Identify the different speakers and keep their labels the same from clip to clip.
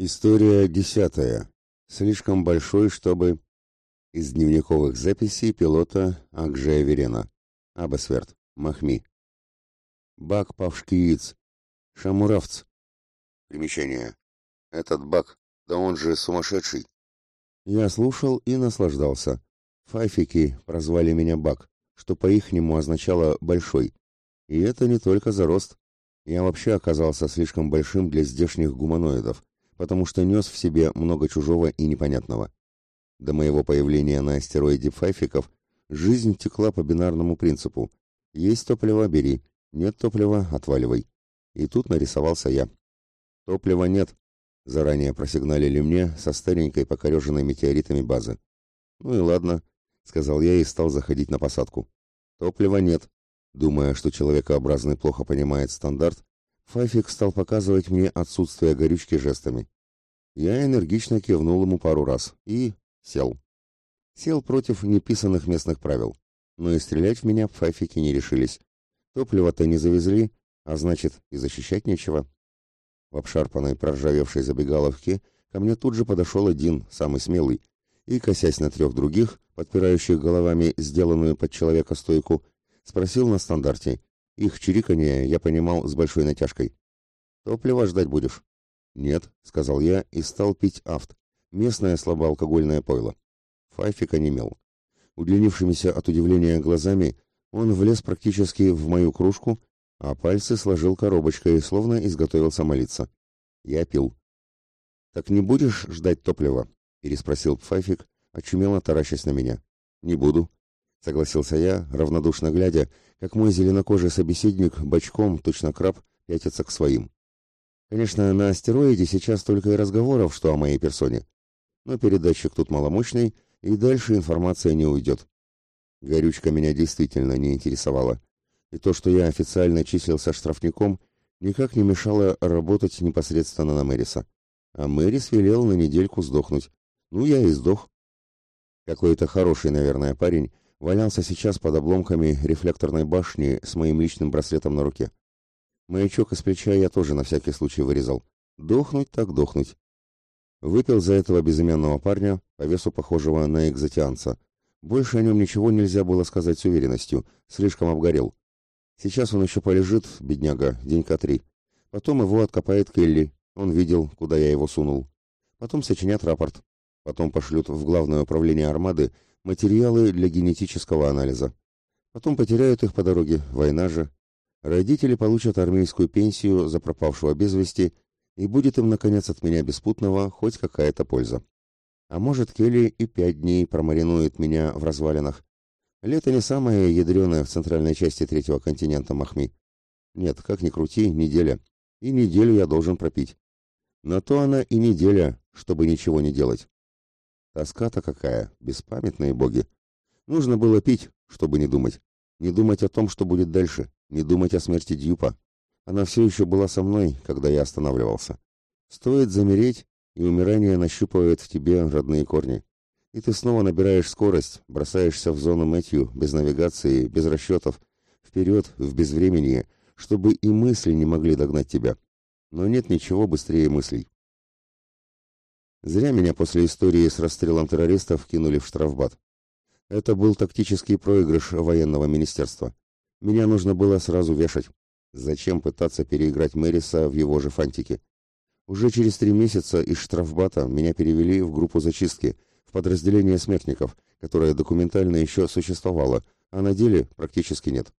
Speaker 1: История десятая. Слишком большой, чтобы... Из дневниковых записей пилота Акжея Верена. Абасверт. Махми. Бак Павшкииц. Шамуравц. Примечание. Этот Бак, да он же сумасшедший. Я слушал и наслаждался. Файфики прозвали меня Бак, что по-ихнему означало «большой». И это не только за рост. Я вообще оказался слишком большим для здешних гуманоидов потому что нес в себе много чужого и непонятного. До моего появления на астероиде Файфиков жизнь текла по бинарному принципу. Есть топливо – бери, нет топлива – отваливай. И тут нарисовался я. Топлива нет, заранее просигналили мне со старенькой покореженной метеоритами базы. Ну и ладно, сказал я и стал заходить на посадку. Топлива нет. Думая, что человекообразный плохо понимает стандарт, Файфик стал показывать мне отсутствие горючки жестами. Я энергично кивнул ему пару раз и сел. Сел против неписанных местных правил. Но и стрелять в меня файфики не решились. Топливо-то не завезли, а значит, и защищать нечего. В обшарпанной проржавевшей забегаловке ко мне тут же подошел один, самый смелый, и, косясь на трех других, подпирающих головами сделанную под человека стойку, спросил на стандарте, их чириканье я понимал с большой натяжкой. «Топливо ждать будешь?» «Нет», — сказал я и стал пить авт, местное слабоалкогольное пойло. Файфик онемел. Удлинившимися от удивления глазами он влез практически в мою кружку, а пальцы сложил коробочкой, словно изготовился молиться. Я пил. «Так не будешь ждать топлива?» — переспросил Пфайфик, очумело таращась на меня. «Не буду», — согласился я, равнодушно глядя, как мой зеленокожий собеседник бочком, точно краб, пятится к своим. Конечно, на астероиде сейчас только и разговоров, что о моей персоне. Но передатчик тут маломощный, и дальше информация не уйдет. Горючка меня действительно не интересовала. И то, что я официально числился штрафником, никак не мешало работать непосредственно на Мэриса. А Мэрис велел на недельку сдохнуть. Ну, я и сдох. Какой-то хороший, наверное, парень валялся сейчас под обломками рефлекторной башни с моим личным браслетом на руке. Маячок из плеча я тоже на всякий случай вырезал. Дохнуть так дохнуть. Выпил за этого безымянного парня, по весу похожего на экзотианца. Больше о нем ничего нельзя было сказать с уверенностью, слишком обгорел. Сейчас он еще полежит, бедняга, денька три. Потом его откопает Келли, он видел, куда я его сунул. Потом сочинят рапорт. Потом пошлют в главное управление армады материалы для генетического анализа. Потом потеряют их по дороге, война же. Родители получат армейскую пенсию за пропавшего без вести, и будет им, наконец, от меня беспутного хоть какая-то польза. А может, Келли и пять дней промаринует меня в развалинах. Лето не самое ядреное в центральной части третьего континента Махми. Нет, как ни крути, неделя. И неделю я должен пропить. На то она и неделя, чтобы ничего не делать. Тоска-то какая, беспамятные боги. Нужно было пить, чтобы не думать. Не думать о том, что будет дальше. Не думать о смерти Дьюпа. Она все еще была со мной, когда я останавливался. Стоит замереть, и умирание нащупывает в тебе родные корни. И ты снова набираешь скорость, бросаешься в зону Мэтью, без навигации, без расчетов, вперед, в безвременье, чтобы и мысли не могли догнать тебя. Но нет ничего быстрее мыслей. Зря меня после истории с расстрелом террористов кинули в штрафбат. Это был тактический проигрыш военного министерства. Меня нужно было сразу вешать. Зачем пытаться переиграть Мэриса в его же фантике? Уже через три месяца из штрафбата меня перевели в группу зачистки, в подразделение смертников, которое документально еще существовало, а на деле практически нет.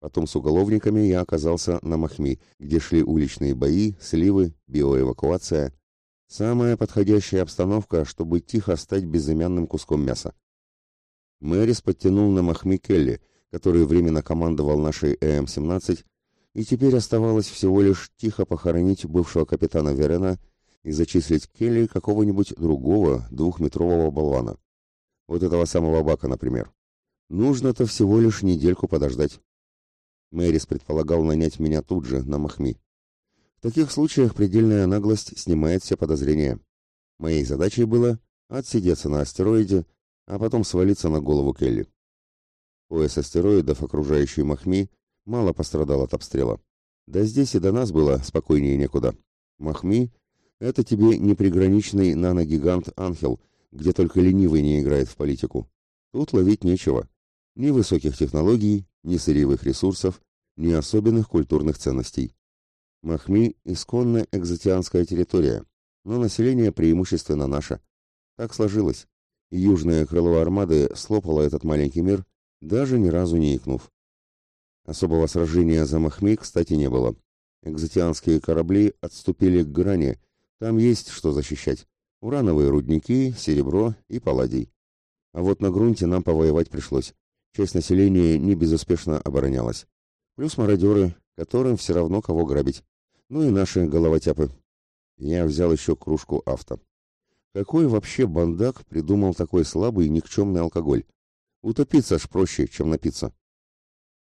Speaker 1: Потом с уголовниками я оказался на Махми, где шли уличные бои, сливы, биоэвакуация – Самая подходящая обстановка, чтобы тихо стать безымянным куском мяса. Мэрис подтянул на Махми Келли, который временно командовал нашей ЭМ-17, и теперь оставалось всего лишь тихо похоронить бывшего капитана Верена и зачислить Келли какого-нибудь другого двухметрового болвана. Вот этого самого Бака, например. Нужно-то всего лишь недельку подождать. Мэрис предполагал нанять меня тут же, на Махми. В таких случаях предельная наглость снимает все подозрения. Моей задачей было отсидеться на астероиде, а потом свалиться на голову Келли. Пояс астероидов, окружающий Махми, мало пострадал от обстрела. Да здесь и до нас было спокойнее некуда. Махми Это тебе не приграничный наногигант Анхел, где только ленивый не играет в политику. Тут ловить нечего. Ни высоких технологий, ни сырьевых ресурсов, ни особенных культурных ценностей. Махми – исконно экзотианская территория, но население преимущественно наше. Так сложилось. Южное крыло армады слопало этот маленький мир, даже ни разу не икнув. Особого сражения за Махми, кстати, не было. Экзотианские корабли отступили к грани, там есть что защищать. Урановые рудники, серебро и палладий. А вот на грунте нам повоевать пришлось. Часть населения не безуспешно оборонялась. Плюс мародеры, которым все равно кого грабить. Ну и наши головотяпы. Я взял еще кружку авто. Какой вообще бандак придумал такой слабый никчемный алкоголь? Утопиться ж проще, чем напиться.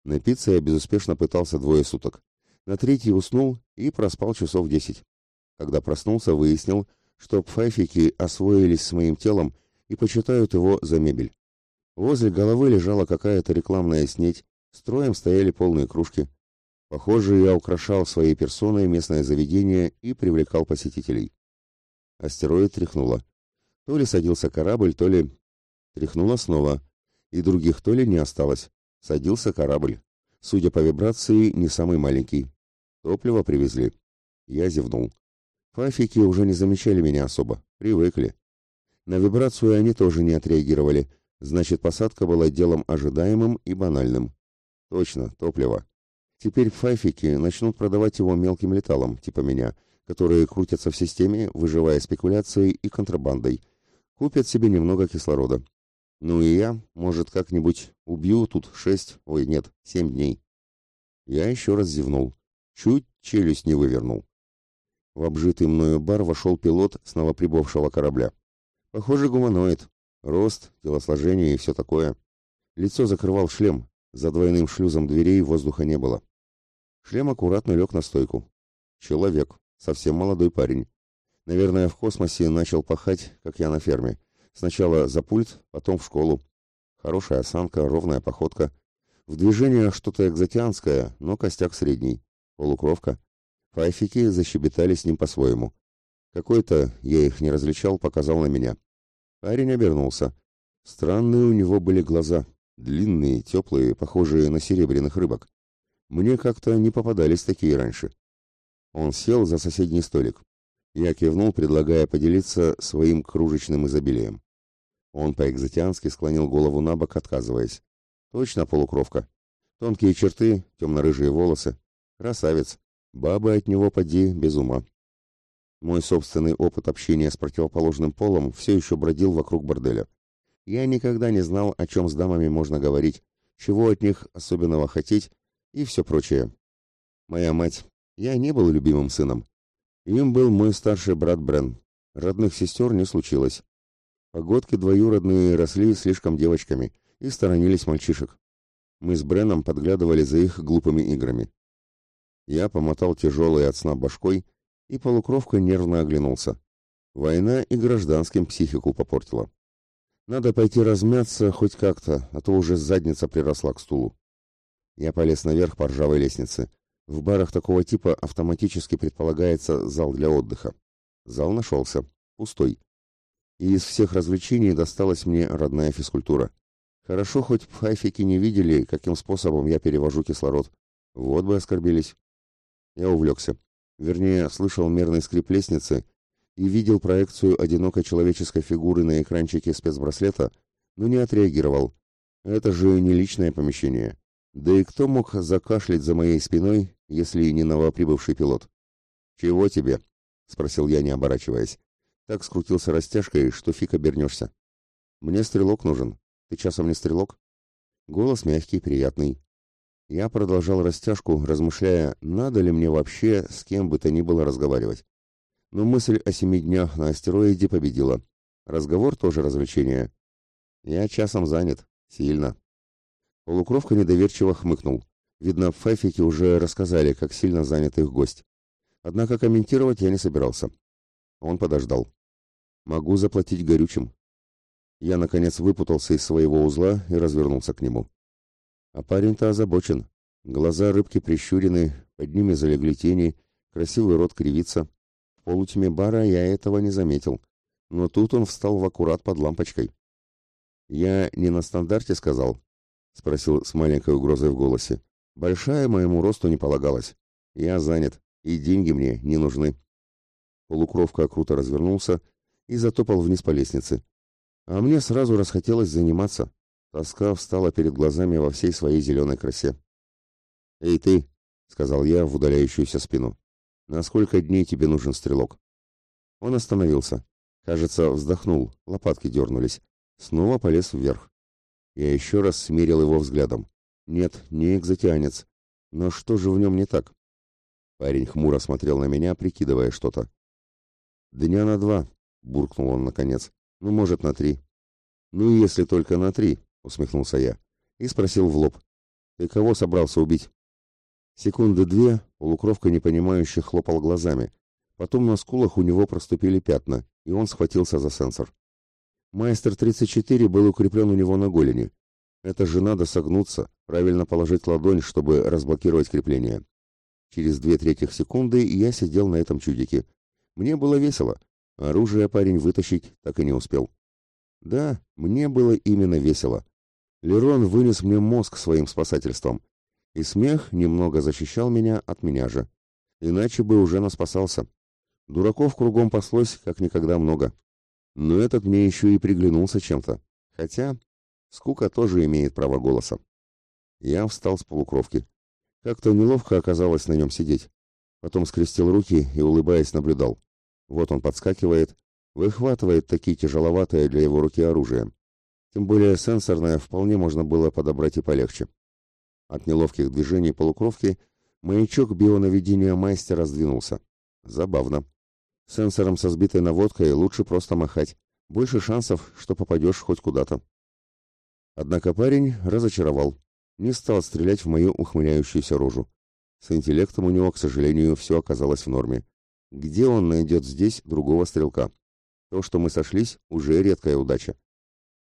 Speaker 1: Напиться я безуспешно пытался двое суток. На третий уснул и проспал часов десять. Когда проснулся, выяснил, что пфайфики освоились с моим телом и почитают его за мебель. Возле головы лежала какая-то рекламная снеть, строем стояли полные кружки. Похоже, я украшал своей персоной местное заведение и привлекал посетителей. Астероид тряхнуло. То ли садился корабль, то ли... Тряхнуло снова. И других то ли не осталось. Садился корабль. Судя по вибрации, не самый маленький. Топливо привезли. Я зевнул. Фафики уже не замечали меня особо, привыкли. На вибрацию они тоже не отреагировали, значит, посадка была делом ожидаемым и банальным. Точно, топливо. Теперь фафики начнут продавать его мелким леталом, типа меня, которые крутятся в системе, выживая спекуляцией и контрабандой. Купят себе немного кислорода. Ну и я, может, как-нибудь убью тут шесть, ой, нет, семь дней. Я еще раз зевнул. Чуть челюсть не вывернул. В обжитый мною бар вошел пилот с новоприбывшего корабля. Похоже, гуманоид. Рост, телосложение и все такое. Лицо закрывал шлем. За двойным шлюзом дверей воздуха не было. Шлем аккуратно лег на стойку. Человек. Совсем молодой парень. Наверное, в космосе начал пахать, как я на ферме. Сначала за пульт, потом в школу. Хорошая осанка, ровная походка. В движениях что-то экзотианское, но костяк средний. Полукровка. Файфики защебетали с ним по-своему. Какой-то, я их не различал, показал на меня. Парень обернулся. Странные у него были глаза. Длинные, теплые, похожие на серебряных рыбок. Мне как-то не попадались такие раньше. Он сел за соседний столик. Я кивнул, предлагая поделиться своим кружечным изобилием. Он по-экзотиански склонил голову на бок, отказываясь. Точно полукровка. Тонкие черты, темно-рыжие волосы. Красавец. Бабы от него поди без ума. Мой собственный опыт общения с противоположным полом все еще бродил вокруг борделя. Я никогда не знал, о чем с дамами можно говорить, чего от них особенного хотеть и все прочее. Моя мать. Я не был любимым сыном. Им был мой старший брат Брен. Родных сестер не случилось. Погодки двоюродные росли слишком девочками и сторонились мальчишек. Мы с Бреном подглядывали за их глупыми играми. Я помотал тяжелой от сна башкой, и полукровка нервно оглянулся. Война и гражданским психику попортила. Надо пойти размяться хоть как-то, а то уже задница приросла к стулу. Я полез наверх по ржавой лестнице. В барах такого типа автоматически предполагается зал для отдыха. Зал нашелся. Пустой. И из всех развлечений досталась мне родная физкультура. Хорошо, хоть пхайфики не видели, каким способом я перевожу кислород. Вот бы оскорбились. Я увлекся. Вернее, слышал мерный скрип лестницы и видел проекцию одинокой человеческой фигуры на экранчике спецбраслета, но не отреагировал. Это же не личное помещение. Да и кто мог закашлять за моей спиной, если не новоприбывший пилот? «Чего тебе?» — спросил я, не оборачиваясь. Так скрутился растяжкой, что фиг обернешься. «Мне стрелок нужен. Ты часом не стрелок?» Голос мягкий, приятный. Я продолжал растяжку, размышляя, надо ли мне вообще с кем бы то ни было разговаривать. Но мысль о семи днях на астероиде победила. Разговор тоже развлечение. Я часом занят. Сильно. Полукровка недоверчиво хмыкнул. Видно, в уже рассказали, как сильно занят их гость. Однако комментировать я не собирался. Он подождал. «Могу заплатить горючим». Я, наконец, выпутался из своего узла и развернулся к нему. А парень-то озабочен. Глаза рыбки прищурены, под ними залегли тени, красивый рот кривится. полутьме бара я этого не заметил, но тут он встал в аккурат под лампочкой. «Я не на стандарте сказал?» — спросил с маленькой угрозой в голосе. «Большая моему росту не полагалась. Я занят, и деньги мне не нужны». Полукровка круто развернулся и затопал вниз по лестнице. А мне сразу расхотелось заниматься. Тоска встала перед глазами во всей своей зеленой красе. «Эй ты!» — сказал я в удаляющуюся спину. «На сколько дней тебе нужен стрелок?» Он остановился. Кажется, вздохнул, лопатки дернулись. Снова полез вверх. Я еще раз смерил его взглядом. Нет, не экзотианец. Но что же в нем не так? Парень хмуро смотрел на меня, прикидывая что-то. «Дня на два», — буркнул он наконец. «Ну, может, на три». «Ну, если только на три», — усмехнулся я. И спросил в лоб. «Ты кого собрался убить?» Секунды две полукровка непонимающе хлопал глазами. Потом на скулах у него проступили пятна, и он схватился за сенсор. Майстер 34 был укреплен у него на голени. Это же надо согнуться, правильно положить ладонь, чтобы разблокировать крепление. Через две трети секунды я сидел на этом чудике. Мне было весело. Оружие парень вытащить так и не успел. Да, мне было именно весело. Лерон вынес мне мозг своим спасательством. И смех немного защищал меня от меня же. Иначе бы уже наспасался. Дураков кругом паслось, как никогда много. Но этот мне еще и приглянулся чем-то. Хотя скука тоже имеет право голоса. Я встал с полукровки. Как-то неловко оказалось на нем сидеть. Потом скрестил руки и, улыбаясь, наблюдал. Вот он подскакивает, выхватывает такие тяжеловатые для его руки оружие. Тем более сенсорное вполне можно было подобрать и полегче. От неловких движений полукровки маячок бионаведения мастера сдвинулся. Забавно. Сенсором со сбитой наводкой лучше просто махать. Больше шансов, что попадешь хоть куда-то. Однако парень разочаровал. Не стал стрелять в мою ухмыляющуюся рожу. С интеллектом у него, к сожалению, все оказалось в норме. Где он найдет здесь другого стрелка? То, что мы сошлись, уже редкая удача.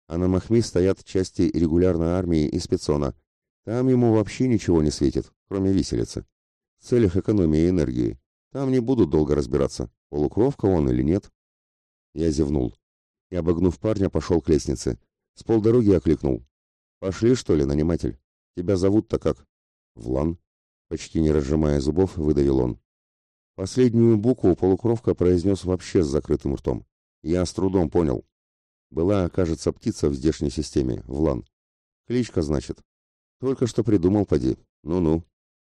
Speaker 1: А на Махми стоят части регулярной армии и спецона. Там ему вообще ничего не светит, кроме виселицы. В целях экономии энергии. Там не будут долго разбираться, полукровка он или нет. Я зевнул. И, обогнув парня, пошел к лестнице. С полдороги окликнул. «Пошли, что ли, наниматель? Тебя зовут-то как?» «Влан». Почти не разжимая зубов, выдавил он. Последнюю букву полукровка произнес вообще с закрытым ртом. Я с трудом понял. Была, кажется, птица в здешней системе, Влан. Кличка, значит. Только что придумал, поди. Ну-ну.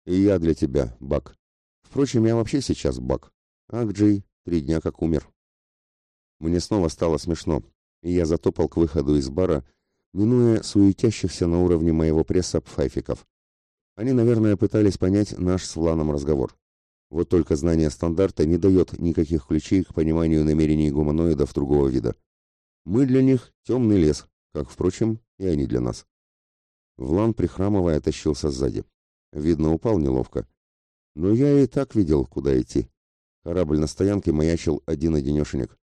Speaker 1: И я для тебя, Бак. Впрочем, я вообще сейчас Бак. Ак, Джей, три дня как умер. Мне снова стало смешно, и я затопал к выходу из бара, минуя суетящихся на уровне моего пресса пфайфиков. Они, наверное, пытались понять наш с Вланом разговор. Вот только знание стандарта не дает никаких ключей к пониманию намерений гуманоидов другого вида. Мы для них темный лес, как, впрочем, и они для нас. Влан, прихрамывая, тащился сзади. Видно, упал неловко. Но я и так видел, куда идти. Корабль на стоянке маячил один-одинешенек.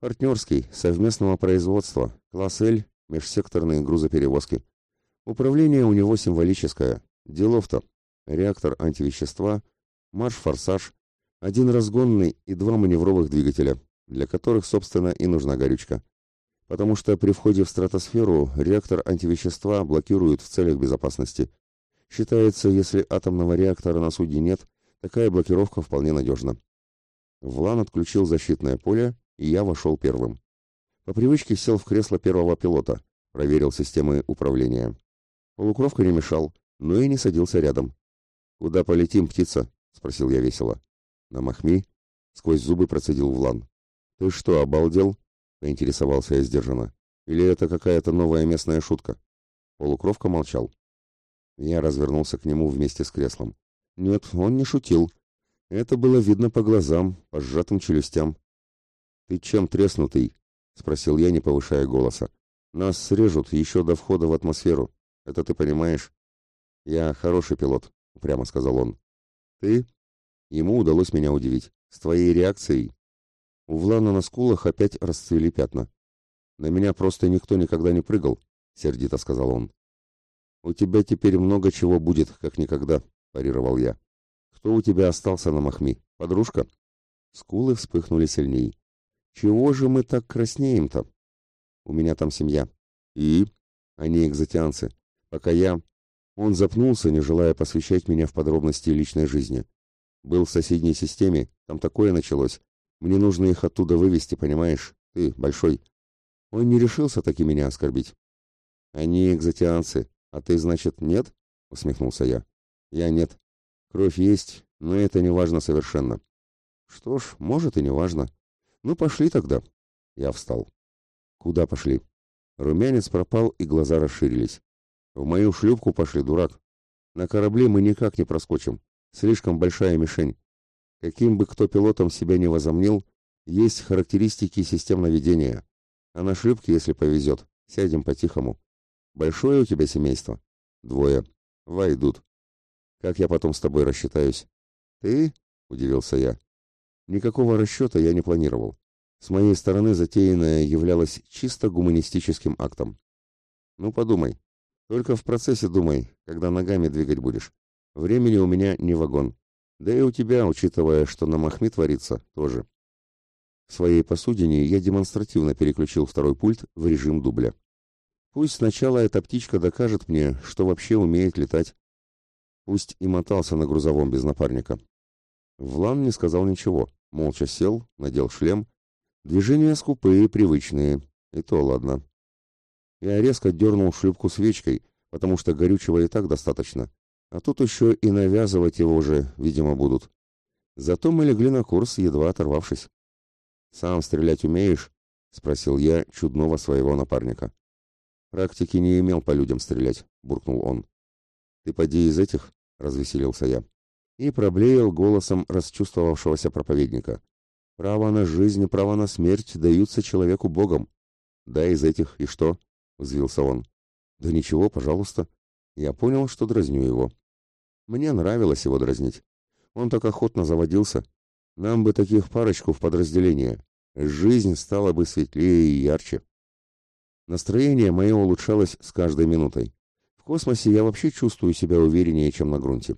Speaker 1: Партнерский, совместного производства, класс «Л», межсекторные грузоперевозки. Управление у него символическое. Делов-то. Реактор антивещества — марш-форсаж, один разгонный и два маневровых двигателя, для которых, собственно, и нужна горючка. Потому что при входе в стратосферу реактор антивещества блокируют в целях безопасности. Считается, если атомного реактора на судне нет, такая блокировка вполне надежна. Влан отключил защитное поле, и я вошел первым. По привычке сел в кресло первого пилота, проверил системы управления. Полукровка не мешал, но и не садился рядом. «Куда полетим, птица?» Спросил я весело. На Махми сквозь зубы процедил Влан. Ты что, обалдел? поинтересовался я сдержанно. Или это какая-то новая местная шутка? Полукровка молчал. Я развернулся к нему вместе с креслом. Нет, он не шутил. Это было видно по глазам, по сжатым челюстям. «Ты чем треснутый?» — спросил я, не повышая голоса. «Нас срежут еще до входа в атмосферу. Это ты понимаешь?» «Я хороший пилот», — прямо сказал он. «Ты?» Ему удалось меня удивить. «С твоей реакцией?» У Влана на скулах опять расцвели пятна. «На меня просто никто никогда не прыгал», — сердито сказал он. «У тебя теперь много чего будет, как никогда», — парировал я. «Кто у тебя остался на Махми? Подружка?» Скулы вспыхнули сильней. Чего же мы так краснеем-то? У меня там семья. И? Они экзотианцы. Пока я... Он запнулся, не желая посвящать меня в подробности личной жизни. Был в соседней системе, там такое началось. Мне нужно их оттуда вывести, понимаешь? Ты, большой. Он не решился таки меня оскорбить. Они экзотианцы, а ты, значит, нет? Усмехнулся я. Я нет. Кровь есть, но это не важно совершенно. Что ж, может и не важно. Ну, пошли тогда. Я встал. Куда пошли? Румянец пропал, и глаза расширились. В мою шлюпку пошли, дурак. На корабле мы никак не проскочим. Слишком большая мишень. Каким бы кто пилотом себя не возомнил, есть характеристики систем наведения. А на шлюпке, если повезет, сядем по-тихому. Большое у тебя семейство? Двое. Войдут. Как я потом с тобой рассчитаюсь? Ты? Удивился я. Никакого расчета я не планировал. С моей стороны затеянное являлось чисто гуманистическим актом. Ну, подумай. Только в процессе думай, когда ногами двигать будешь. Времени у меня не вагон. Да и у тебя, учитывая, что на Махме творится, тоже. В своей посудине я демонстративно переключил второй пульт в режим дубля. Пусть сначала эта птичка докажет мне, что вообще умеет летать. Пусть и мотался на грузовом без напарника. Влан не сказал ничего, молча сел, надел шлем. Движения скупые, привычные, и то ладно. Я резко дернул шлюпку свечкой, потому что горючего и так достаточно. А тут еще и навязывать его же, видимо, будут. Зато мы легли на курс, едва оторвавшись. «Сам стрелять умеешь?» — спросил я чудного своего напарника. «Практики не имел по людям стрелять», — буркнул он. «Ты поди из этих?» — развеселился я. И проблеял голосом расчувствовавшегося проповедника. «Право на жизнь и право на смерть даются человеку Богом». «Да, из этих, и что?» — взвился он. «Да ничего, пожалуйста». Я понял, что дразню его. Мне нравилось его дразнить. Он так охотно заводился. Нам бы таких парочку в подразделение. Жизнь стала бы светлее и ярче. Настроение мое улучшалось с каждой минутой. В космосе я вообще чувствую себя увереннее, чем на грунте.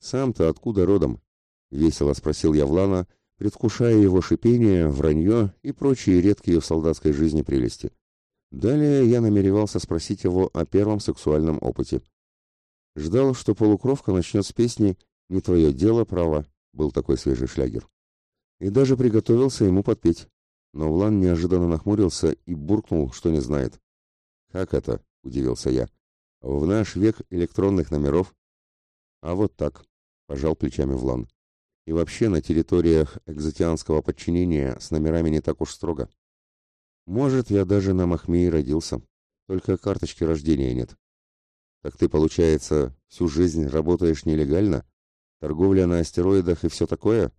Speaker 1: «Сам-то откуда родом?» — весело спросил я Влана, предвкушая его шипение, вранье и прочие редкие в солдатской жизни прелести. Далее я намеревался спросить его о первом сексуальном опыте. Ждал, что полукровка начнет с песни «Не твое дело, право», был такой свежий шлягер. И даже приготовился ему подпеть. Но Влан неожиданно нахмурился и буркнул, что не знает. «Как это?» — удивился я. «В наш век электронных номеров?» «А вот так», — пожал плечами Влан. «И вообще на территориях экзотианского подчинения с номерами не так уж строго. Может, я даже на Махмии родился, только карточки рождения нет. Так ты, получается, всю жизнь работаешь нелегально? Торговля на астероидах и все такое?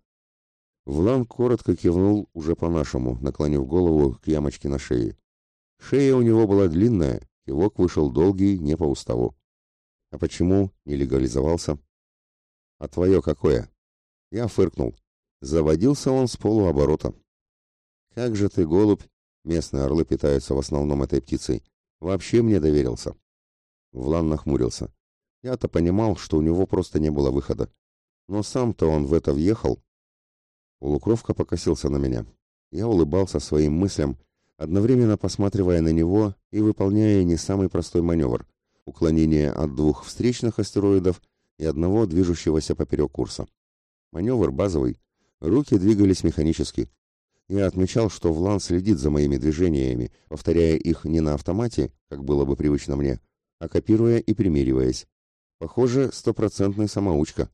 Speaker 1: Влан коротко кивнул уже по-нашему, наклонив голову к ямочке на шее. Шея у него была длинная, кивок вышел долгий, не по уставу. А почему не легализовался? А твое какое? Я фыркнул. Заводился он с полуоборота. Как же ты, голубь, Местные орлы питаются в основном этой птицей. Вообще мне доверился. Влан нахмурился. Я-то понимал, что у него просто не было выхода. Но сам-то он в это въехал. Полукровка покосился на меня. Я улыбался своим мыслям, одновременно посматривая на него и выполняя не самый простой маневр — уклонение от двух встречных астероидов и одного движущегося поперек курса. Маневр базовый. Руки двигались механически, я отмечал, что Влан следит за моими движениями, повторяя их не на автомате, как было бы привычно мне, а копируя и примериваясь. Похоже, стопроцентный самоучка.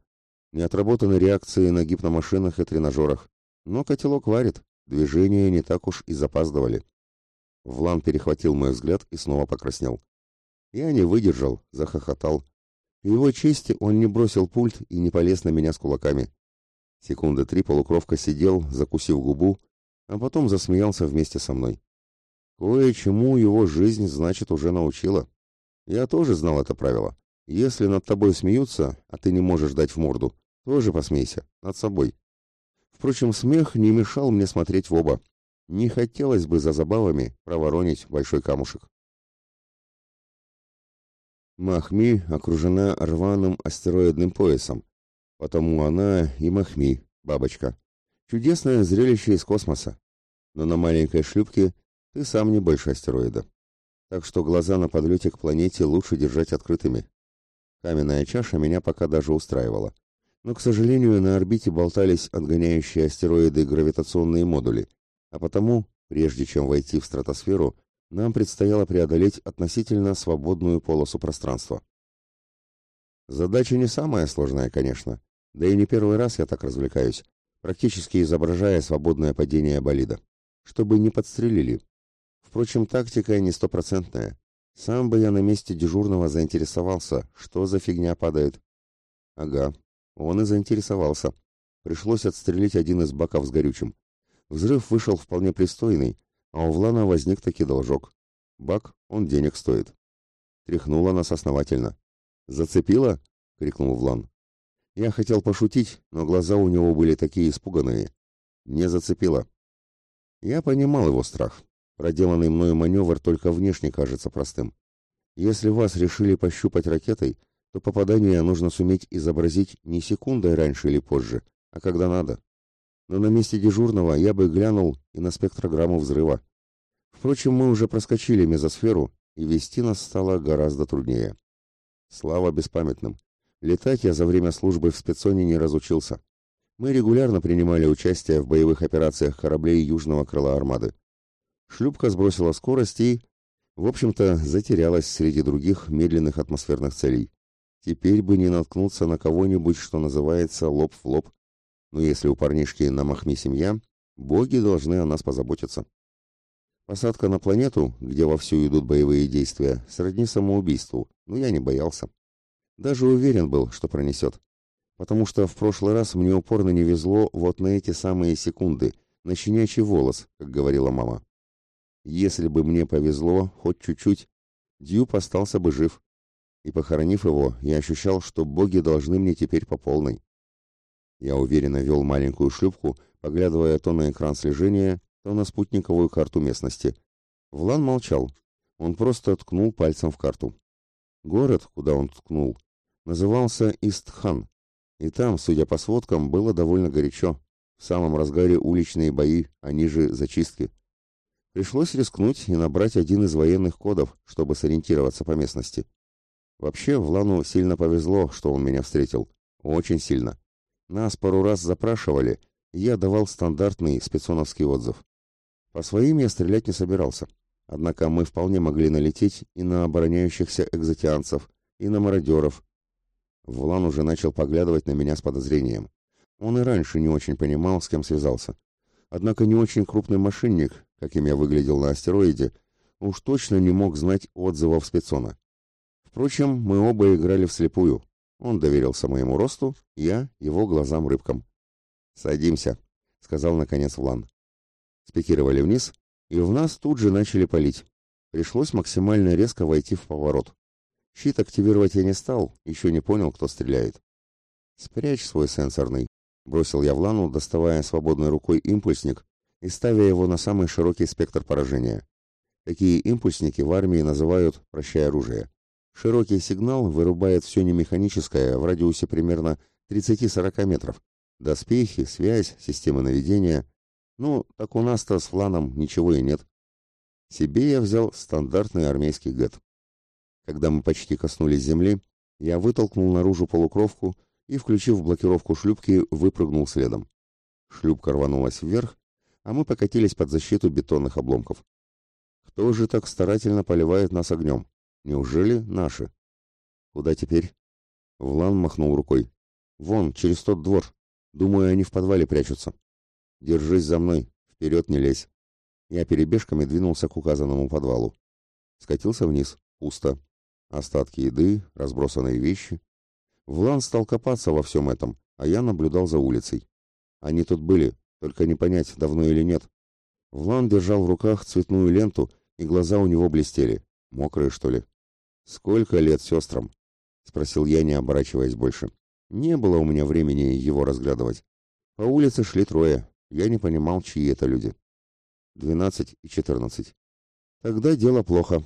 Speaker 1: Не отработаны реакции на гипномашинах и тренажерах. Но котелок варит, движения не так уж и запаздывали. Влан перехватил мой взгляд и снова покраснел. Я не выдержал, захохотал. В его чести он не бросил пульт и не полез на меня с кулаками. Секунды три полукровка сидел, закусив губу, а потом засмеялся вместе со мной. Кое-чему его жизнь, значит, уже научила. Я тоже знал это правило. Если над тобой смеются, а ты не можешь дать в морду, тоже посмейся, над собой. Впрочем, смех не мешал мне смотреть в оба. Не хотелось бы за забавами проворонить большой камушек. Махми окружена рваным астероидным поясом, потому она и Махми, бабочка. Чудесное зрелище из космоса. Но на маленькой шлюпке ты сам не больше астероида. Так что глаза на подлете к планете лучше держать открытыми. Каменная чаша меня пока даже устраивала. Но, к сожалению, на орбите болтались отгоняющие астероиды гравитационные модули, а потому, прежде чем войти в стратосферу, нам предстояло преодолеть относительно свободную полосу пространства. Задача не самая сложная, конечно, да и не первый раз я так развлекаюсь, практически изображая свободное падение болида, чтобы не подстрелили. Впрочем, тактика не стопроцентная. Сам бы я на месте дежурного заинтересовался, что за фигня падает. Ага, он и заинтересовался. Пришлось отстрелить один из баков с горючим. Взрыв вышел вполне пристойный, а у Влана возник таки должок. Бак, он денег стоит. Тряхнула нас основательно. «Зацепила?» — крикнул Влан. Я хотел пошутить, но глаза у него были такие испуганные. Не зацепило. Я понимал его страх. Проделанный мною маневр только внешне кажется простым. Если вас решили пощупать ракетой, то попадание нужно суметь изобразить не секундой раньше или позже, а когда надо. Но на месте дежурного я бы глянул и на спектрограмму взрыва. Впрочем, мы уже проскочили мезосферу, и вести нас стало гораздо труднее. Слава беспамятным. Летать я за время службы в спецоне не разучился. Мы регулярно принимали участие в боевых операциях кораблей Южного крыла армады. Шлюпка сбросила скорость и, в общем-то, затерялась среди других медленных атмосферных целей. Теперь бы не наткнуться на кого-нибудь, что называется, лоб в лоб. Но если у парнишки на Махме семья, боги должны о нас позаботиться. Посадка на планету, где вовсю идут боевые действия, сродни самоубийству, но я не боялся. Даже уверен был, что пронесет. Потому что в прошлый раз мне упорно не везло вот на эти самые секунды, на щенячий волос, как говорила мама. Если бы мне повезло, хоть чуть-чуть, Дьюб остался бы жив. И похоронив его, я ощущал, что боги должны мне теперь по полной. Я уверенно вел маленькую шлюпку, поглядывая то на экран слежения, то на спутниковую карту местности. Влан молчал. Он просто ткнул пальцем в карту. Город, куда он ткнул, назывался Истхан, и там, судя по сводкам, было довольно горячо. В самом разгаре уличные бои, они же зачистки. Пришлось рискнуть и набрать один из военных кодов, чтобы сориентироваться по местности. Вообще, Влану сильно повезло, что он меня встретил. Очень сильно. Нас пару раз запрашивали, и я давал стандартный спецоновский отзыв. По своим я стрелять не собирался. Однако мы вполне могли налететь и на обороняющихся экзотианцев, и на мародеров, Влан уже начал поглядывать на меня с подозрением. Он и раньше не очень понимал, с кем связался. Однако не очень крупный мошенник, каким я выглядел на астероиде, уж точно не мог знать отзывов спецона. Впрочем, мы оба играли вслепую. Он доверился моему росту, я его глазам рыбкам. «Садимся», — сказал наконец Влан. Спикировали вниз, и в нас тут же начали палить. Пришлось максимально резко войти в поворот. Щит активировать я не стал, еще не понял, кто стреляет. «Спрячь свой сенсорный», — бросил я в лану, доставая свободной рукой импульсник и ставя его на самый широкий спектр поражения. Такие импульсники в армии называют «прощай оружие». Широкий сигнал вырубает все немеханическое в радиусе примерно 30-40 метров. Доспехи, связь, системы наведения. Ну, так у нас-то с фланом ничего и нет. Себе я взял стандартный армейский ГЭТ. Когда мы почти коснулись земли, я вытолкнул наружу полукровку и, включив блокировку шлюпки, выпрыгнул следом. Шлюпка рванулась вверх, а мы покатились под защиту бетонных обломков. Кто же так старательно поливает нас огнем? Неужели наши? Куда теперь? Влан махнул рукой. Вон, через тот двор. Думаю, они в подвале прячутся. Держись за мной, вперед не лезь. Я перебежками двинулся к указанному подвалу. Скатился вниз. Пусто. Остатки еды, разбросанные вещи. Влан стал копаться во всем этом, а я наблюдал за улицей. Они тут были, только не понять, давно или нет. Влан держал в руках цветную ленту, и глаза у него блестели. Мокрые, что ли? «Сколько лет сестрам?» — спросил я, не оборачиваясь больше. Не было у меня времени его разглядывать. По улице шли трое. Я не понимал, чьи это люди. Двенадцать и четырнадцать. Тогда дело плохо.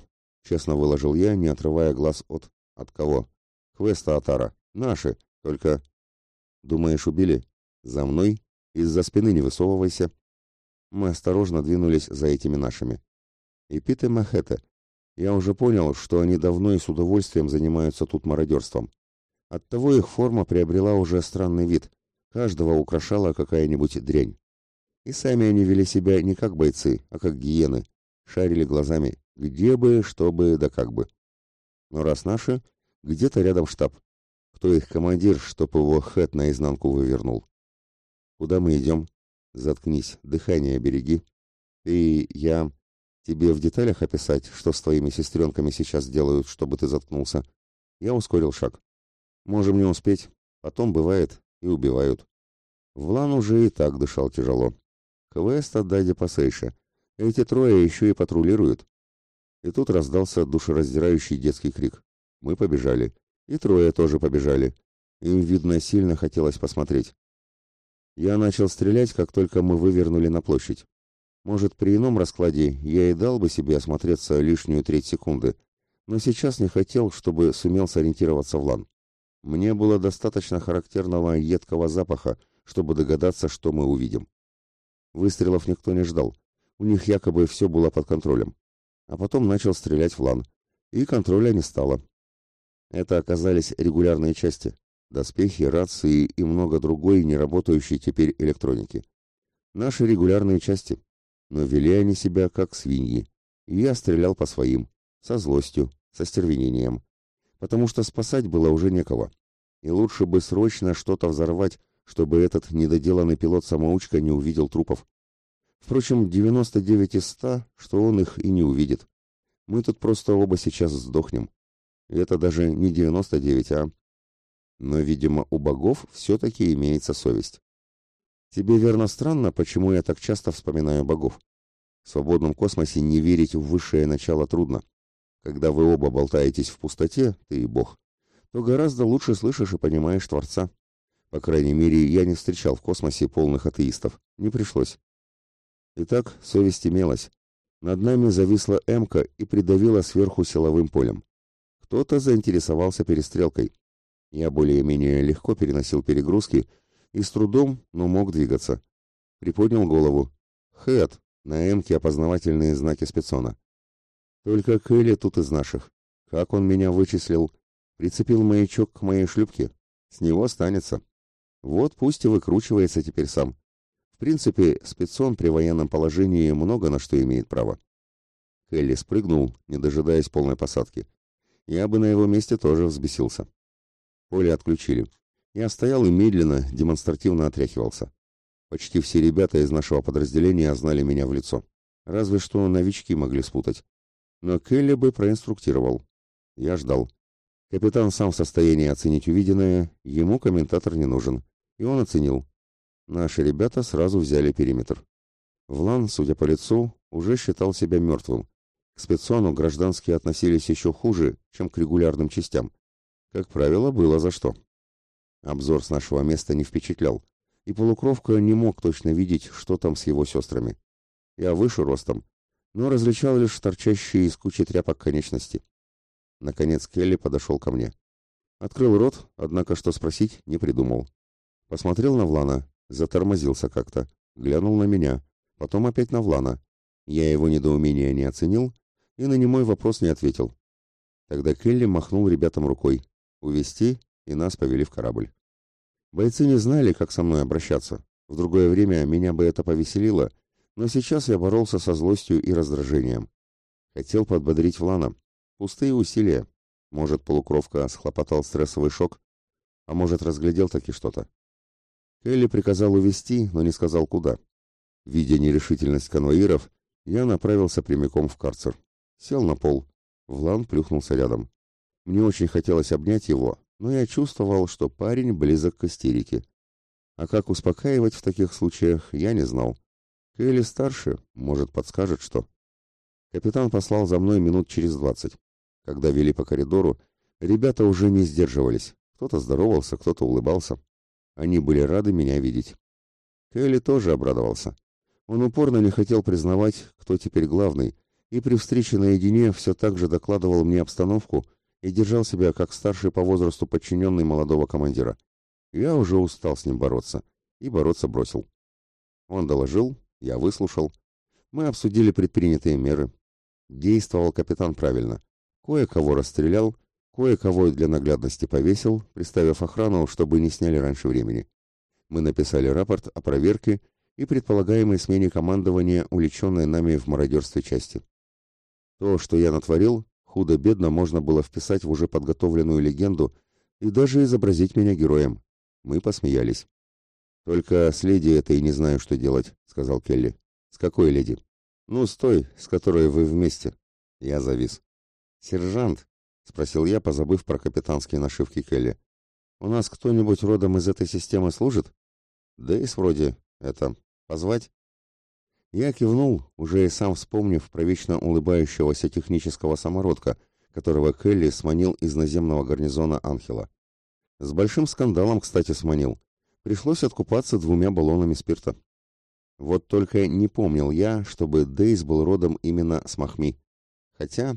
Speaker 1: Честно выложил я, не отрывая глаз от... От кого? Квеста Атара. Наши. Только... Думаешь, убили? За мной? Из-за спины не высовывайся. Мы осторожно двинулись за этими нашими. И Пит и Махете. Я уже понял, что они давно и с удовольствием занимаются тут мародерством. Оттого их форма приобрела уже странный вид. Каждого украшала какая-нибудь дрянь. И сами они вели себя не как бойцы, а как гиены. Шарили глазами, где бы, что бы, да как бы. Но раз наши, где-то рядом штаб. Кто их командир, чтоб его хэт наизнанку вывернул? Куда мы идем? Заткнись, дыхание береги. Ты, я... Тебе в деталях описать, что с твоими сестренками сейчас делают, чтобы ты заткнулся? Я ускорил шаг. Можем не успеть. Потом бывает и убивают. Влан уже и так дышал тяжело. Квест отдай Депасейше. Эти трое еще и патрулируют. И тут раздался душераздирающий детский крик. Мы побежали. И трое тоже побежали. Им, видно, сильно хотелось посмотреть. Я начал стрелять, как только мы вывернули на площадь. Может, при ином раскладе я и дал бы себе осмотреться лишнюю треть секунды, но сейчас не хотел, чтобы сумел сориентироваться в лан. Мне было достаточно характерного едкого запаха, чтобы догадаться, что мы увидим. Выстрелов никто не ждал. У них якобы все было под контролем. А потом начал стрелять в лан. И контроля не стало. Это оказались регулярные части. Доспехи, рации и много другой неработающей теперь электроники. Наши регулярные части но вели они себя как свиньи, и я стрелял по своим, со злостью, со стервенением, потому что спасать было уже некого, и лучше бы срочно что-то взорвать, чтобы этот недоделанный пилот-самоучка не увидел трупов. Впрочем, 99 из 100, что он их и не увидит. Мы тут просто оба сейчас сдохнем. И это даже не 99, а... Но, видимо, у богов все-таки имеется совесть. Тебе верно странно, почему я так часто вспоминаю богов? В свободном космосе не верить в высшее начало трудно. Когда вы оба болтаетесь в пустоте, ты и бог, то гораздо лучше слышишь и понимаешь Творца. По крайней мере, я не встречал в космосе полных атеистов. Не пришлось. Итак, совесть имелась. Над нами зависла Эмка и придавила сверху силовым полем. Кто-то заинтересовался перестрелкой. Я более-менее легко переносил перегрузки и с трудом, но мог двигаться. Приподнял голову. Хэт, на эмке опознавательные знаки спецона. Только Кэлли тут из наших. Как он меня вычислил? Прицепил маячок к моей шлюпке. С него останется. Вот пусть и выкручивается теперь сам. В принципе, спецон при военном положении много на что имеет право. Келли спрыгнул, не дожидаясь полной посадки. Я бы на его месте тоже взбесился. Поле отключили. Я стоял и медленно, демонстративно отряхивался. Почти все ребята из нашего подразделения знали меня в лицо. Разве что новички могли спутать. Но Келли бы проинструктировал. Я ждал. Капитан сам в состоянии оценить увиденное, ему комментатор не нужен. И он оценил. Наши ребята сразу взяли периметр. Влан, судя по лицу, уже считал себя мертвым. К спецону гражданские относились еще хуже, чем к регулярным частям. Как правило, было за что. Обзор с нашего места не впечатлял, и полукровка не мог точно видеть, что там с его сестрами. Я выше ростом, но различал лишь торчащие из кучи тряпок конечности. Наконец Келли подошел ко мне. Открыл рот, однако что спросить не придумал. Посмотрел на Влана, затормозился как-то, глянул на меня, потом опять на Влана. Я его недоумение не оценил и на немой вопрос не ответил. Тогда Келли махнул ребятам рукой. Увести и нас повели в корабль. Бойцы не знали, как со мной обращаться. В другое время меня бы это повеселило, но сейчас я боролся со злостью и раздражением. Хотел подбодрить Влана. Пустые усилия. Может, полукровка схлопотал стрессовый шок, а может, разглядел таки что-то. Келли приказал увести, но не сказал куда. Видя нерешительность конвоиров, я направился прямиком в карцер. Сел на пол. Влан плюхнулся рядом. Мне очень хотелось обнять его, но я чувствовал, что парень близок к истерике. А как успокаивать в таких случаях, я не знал. Келли старше, может, подскажет что. Капитан послал за мной минут через двадцать. Когда вели по коридору, ребята уже не сдерживались. Кто-то здоровался, кто-то улыбался. Они были рады меня видеть. Келли тоже обрадовался. Он упорно не хотел признавать, кто теперь главный, и при встрече наедине все так же докладывал мне обстановку, и держал себя как старший по возрасту подчиненный молодого командира. Я уже устал с ним бороться, и бороться бросил. Он доложил, я выслушал. Мы обсудили предпринятые меры. Действовал капитан правильно. Кое-кого расстрелял, кое-кого для наглядности повесил, приставив охрану, чтобы не сняли раньше времени. Мы написали рапорт о проверке и предполагаемой смене командования, увлеченной нами в мародерстве части. То, что я натворил, худо-бедно можно было вписать в уже подготовленную легенду и даже изобразить меня героем. Мы посмеялись. «Только с леди этой не знаю, что делать», — сказал Келли. «С какой леди?» «Ну, с той, с которой вы вместе». Я завис. «Сержант?» — спросил я, позабыв про капитанские нашивки Келли. «У нас кто-нибудь родом из этой системы служит?» «Дейс вроде. Это... Позвать?» Я кивнул, уже и сам вспомнив про вечно улыбающегося технического самородка, которого Келли сманил из наземного гарнизона Анхела. С большим скандалом, кстати, сманил. Пришлось откупаться двумя баллонами спирта. Вот только не помнил я, чтобы Дейс был родом именно с Махми. Хотя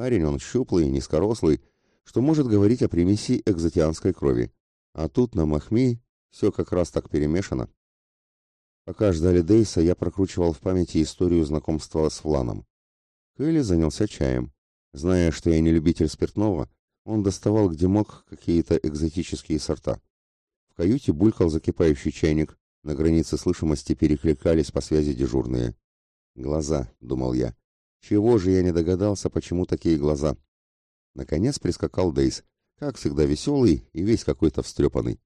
Speaker 1: парень он щуплый, низкорослый, что может говорить о примеси экзотианской крови. А тут на Махми все как раз так перемешано. Пока ждали Дейса, я прокручивал в памяти историю знакомства с Вланом. Кэлли занялся чаем. Зная, что я не любитель спиртного, он доставал где мог какие-то экзотические сорта каюте булькал закипающий чайник, на границе слышимости перекликались по связи дежурные. «Глаза», — думал я. «Чего же я не догадался, почему такие глаза?» Наконец прискакал Дейс, как всегда веселый и весь какой-то встрепанный.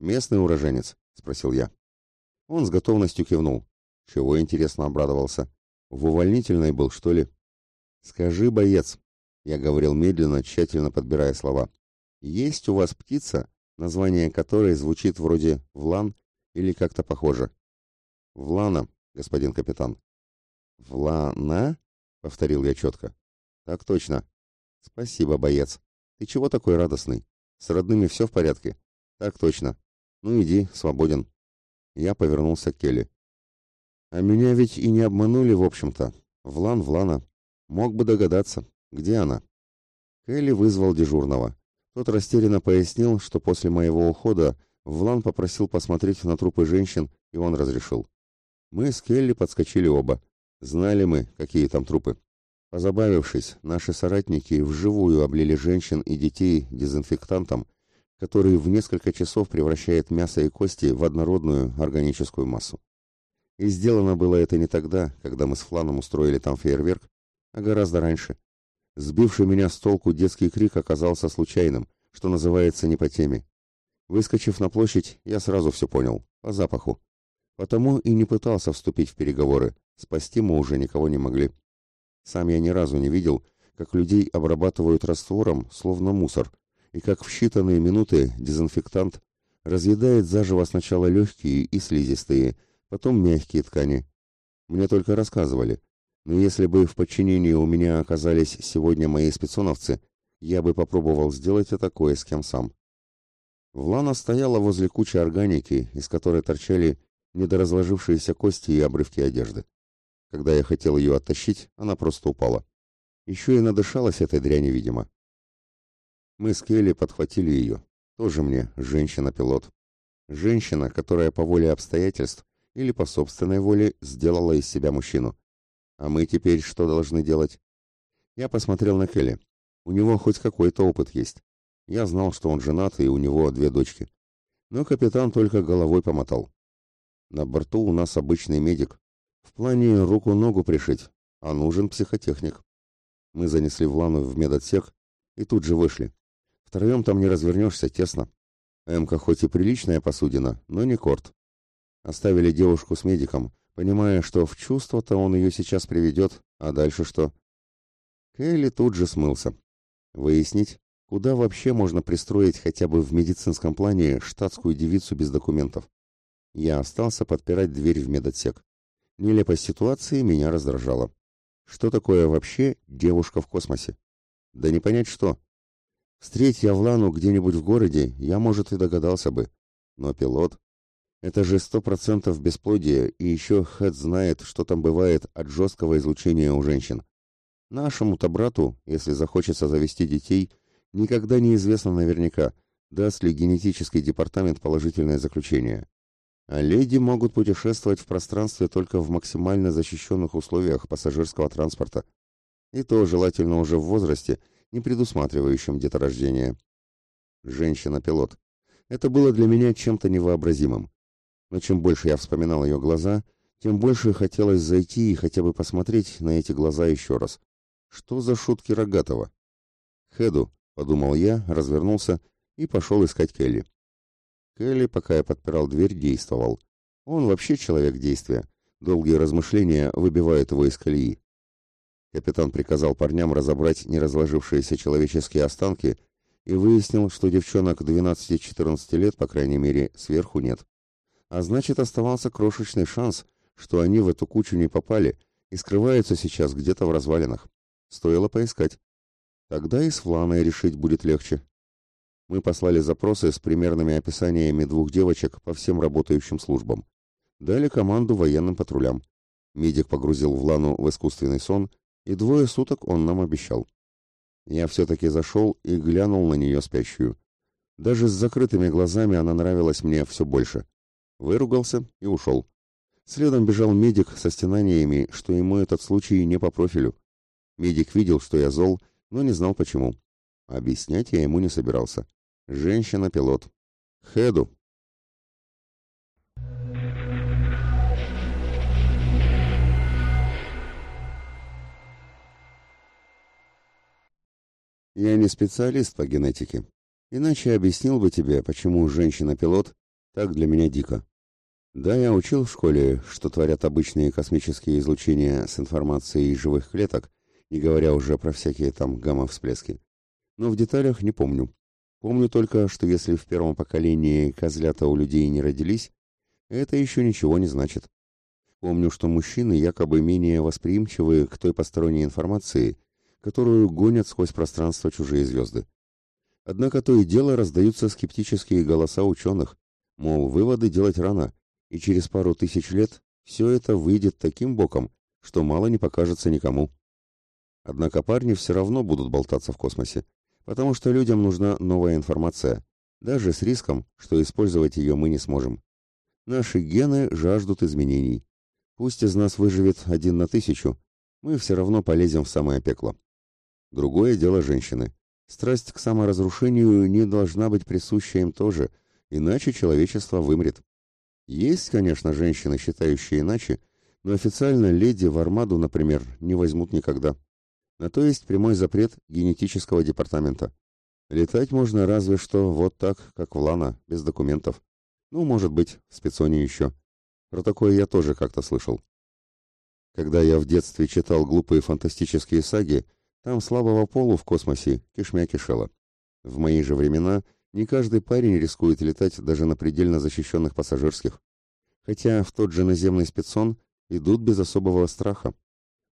Speaker 1: «Местный уроженец?» — спросил я. Он с готовностью кивнул. Чего, интересно, обрадовался. В увольнительной был, что ли? «Скажи, боец», — я говорил медленно, тщательно подбирая слова, — «есть у вас птица, название которой звучит вроде «Влан» или как-то похоже. «Влана, господин капитан». «Влана?» — повторил я четко. «Так точно». «Спасибо, боец. Ты чего такой радостный? С родными все в порядке?» «Так точно. Ну иди, свободен». Я повернулся к Келли. «А меня ведь и не обманули, в общем-то. Влан, Влана. Мог бы догадаться. Где она?» Келли вызвал дежурного. Тот растерянно пояснил, что после моего ухода Влан попросил посмотреть на трупы женщин, и он разрешил. Мы с Келли подскочили оба. Знали мы, какие там трупы. Позабавившись, наши соратники вживую облили женщин и детей дезинфектантом, который в несколько часов превращает мясо и кости в однородную органическую массу. И сделано было это не тогда, когда мы с Фланом устроили там фейерверк, а гораздо раньше, Сбивший меня с толку детский крик оказался случайным, что называется не по теме. Выскочив на площадь, я сразу все понял, по запаху. Потому и не пытался вступить в переговоры, спасти мы уже никого не могли. Сам я ни разу не видел, как людей обрабатывают раствором, словно мусор, и как в считанные минуты дезинфектант разъедает заживо сначала легкие и слизистые, потом мягкие ткани. Мне только рассказывали, но если бы в подчинении у меня оказались сегодня мои спецоновцы, я бы попробовал сделать это кое с кем сам. Влана стояла возле кучи органики, из которой торчали недоразложившиеся кости и обрывки одежды. Когда я хотел ее оттащить, она просто упала. Еще и надышалась этой дряни, видимо. Мы с Келли подхватили ее. Тоже мне женщина-пилот. Женщина, которая по воле обстоятельств или по собственной воле сделала из себя мужчину. А мы теперь что должны делать? Я посмотрел на Келли. У него хоть какой-то опыт есть. Я знал, что он женат, и у него две дочки. Но капитан только головой помотал. На борту у нас обычный медик. В плане руку-ногу пришить, а нужен психотехник. Мы занесли Влану в медотсек и тут же вышли. Втроем там не развернешься, тесно. Эмка хоть и приличная посудина, но не корт. Оставили девушку с медиком, понимая, что в чувство-то он ее сейчас приведет, а дальше что? Келли тут же смылся. Выяснить, куда вообще можно пристроить хотя бы в медицинском плане штатскую девицу без документов. Я остался подпирать дверь в медотсек. Нелепость ситуации меня раздражала. Что такое вообще девушка в космосе? Да не понять что. Встреть я Влану где-нибудь в городе, я, может, и догадался бы. Но пилот это же сто процентов бесплодие, и еще Хэт знает, что там бывает от жесткого излучения у женщин. Нашему-то брату, если захочется завести детей, никогда не известно наверняка, даст ли генетический департамент положительное заключение. А леди могут путешествовать в пространстве только в максимально защищенных условиях пассажирского транспорта. И то желательно уже в возрасте, не предусматривающем деторождение. Женщина-пилот. Это было для меня чем-то невообразимым. Но чем больше я вспоминал ее глаза, тем больше хотелось зайти и хотя бы посмотреть на эти глаза еще раз. Что за шутки Рогатого? «Хеду», — подумал я, развернулся и пошел искать Келли. Келли, пока я подпирал дверь, действовал. Он вообще человек действия. Долгие размышления выбивают его из колеи. Капитан приказал парням разобрать неразложившиеся человеческие останки и выяснил, что девчонок 12-14 лет, по крайней мере, сверху нет. А значит, оставался крошечный шанс, что они в эту кучу не попали и скрываются сейчас где-то в развалинах. Стоило поискать. Тогда и с Фланой решить будет легче. Мы послали запросы с примерными описаниями двух девочек по всем работающим службам. Дали команду военным патрулям. Медик погрузил Влану в искусственный сон, и двое суток он нам обещал. Я все-таки зашел и глянул на нее спящую. Даже с закрытыми глазами она нравилась мне все больше. Выругался и ушел. Следом бежал медик со стенаниями, что ему этот случай не по профилю. Медик видел, что я зол, но не знал почему. Объяснять я ему не собирался. Женщина-пилот. Хеду. Я не специалист по генетике. Иначе объяснил бы тебе, почему женщина-пилот так для меня дико. Да, я учил в школе, что творят обычные космические излучения с информацией живых клеток, не говоря уже про всякие там гамма-всплески. Но в деталях не помню. Помню только, что если в первом поколении козлята у людей не родились, это еще ничего не значит. Помню, что мужчины якобы менее восприимчивы к той посторонней информации, которую гонят сквозь пространство чужие звезды. Однако то и дело раздаются скептические голоса ученых, мол, выводы делать рано, и через пару тысяч лет все это выйдет таким боком, что мало не покажется никому. Однако парни все равно будут болтаться в космосе, потому что людям нужна новая информация, даже с риском, что использовать ее мы не сможем. Наши гены жаждут изменений. Пусть из нас выживет один на тысячу, мы все равно полезем в самое пекло. Другое дело женщины. Страсть к саморазрушению не должна быть присуща им тоже, иначе человечество вымрет. Есть, конечно, женщины, считающие иначе, но официально леди в армаду, например, не возьмут никогда. На то есть прямой запрет генетического департамента. Летать можно разве что вот так, как в Лана, без документов. Ну, может быть, в спецоне еще. Про такое я тоже как-то слышал. Когда я в детстве читал глупые фантастические саги, там слабого полу в космосе кишмя кишела. В мои же времена не каждый парень рискует летать даже на предельно защищенных пассажирских. Хотя в тот же наземный спецон идут без особого страха.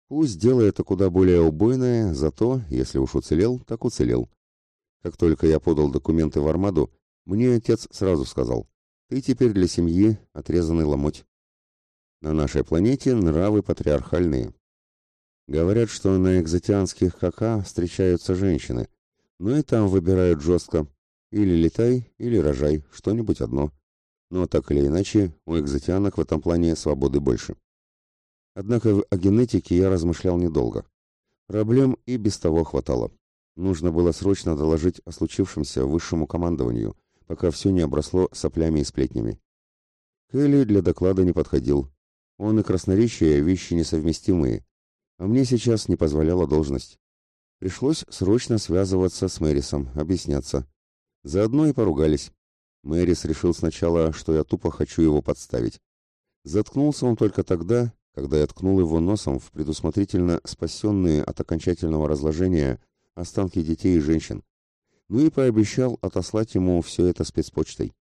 Speaker 1: Пусть дело это куда более убойное, зато, если уж уцелел, так уцелел. Как только я подал документы в армаду, мне отец сразу сказал, «Ты теперь для семьи отрезанный ломоть». На нашей планете нравы патриархальные. Говорят, что на экзотианских КК встречаются женщины, но и там выбирают жестко. Или летай, или рожай, что-нибудь одно. Но так или иначе, у экзотианок в этом плане свободы больше. Однако о генетике я размышлял недолго. Проблем и без того хватало. Нужно было срочно доложить о случившемся высшему командованию, пока все не обросло соплями и сплетнями. Келли для доклада не подходил. Он и красноречие – вещи несовместимые, а мне сейчас не позволяла должность. Пришлось срочно связываться с Мэрисом, объясняться. Заодно и поругались. Мэрис решил сначала, что я тупо хочу его подставить. Заткнулся он только тогда, когда я ткнул его носом в предусмотрительно спасенные от окончательного разложения останки детей и женщин, ну и пообещал отослать ему все это спецпочтой.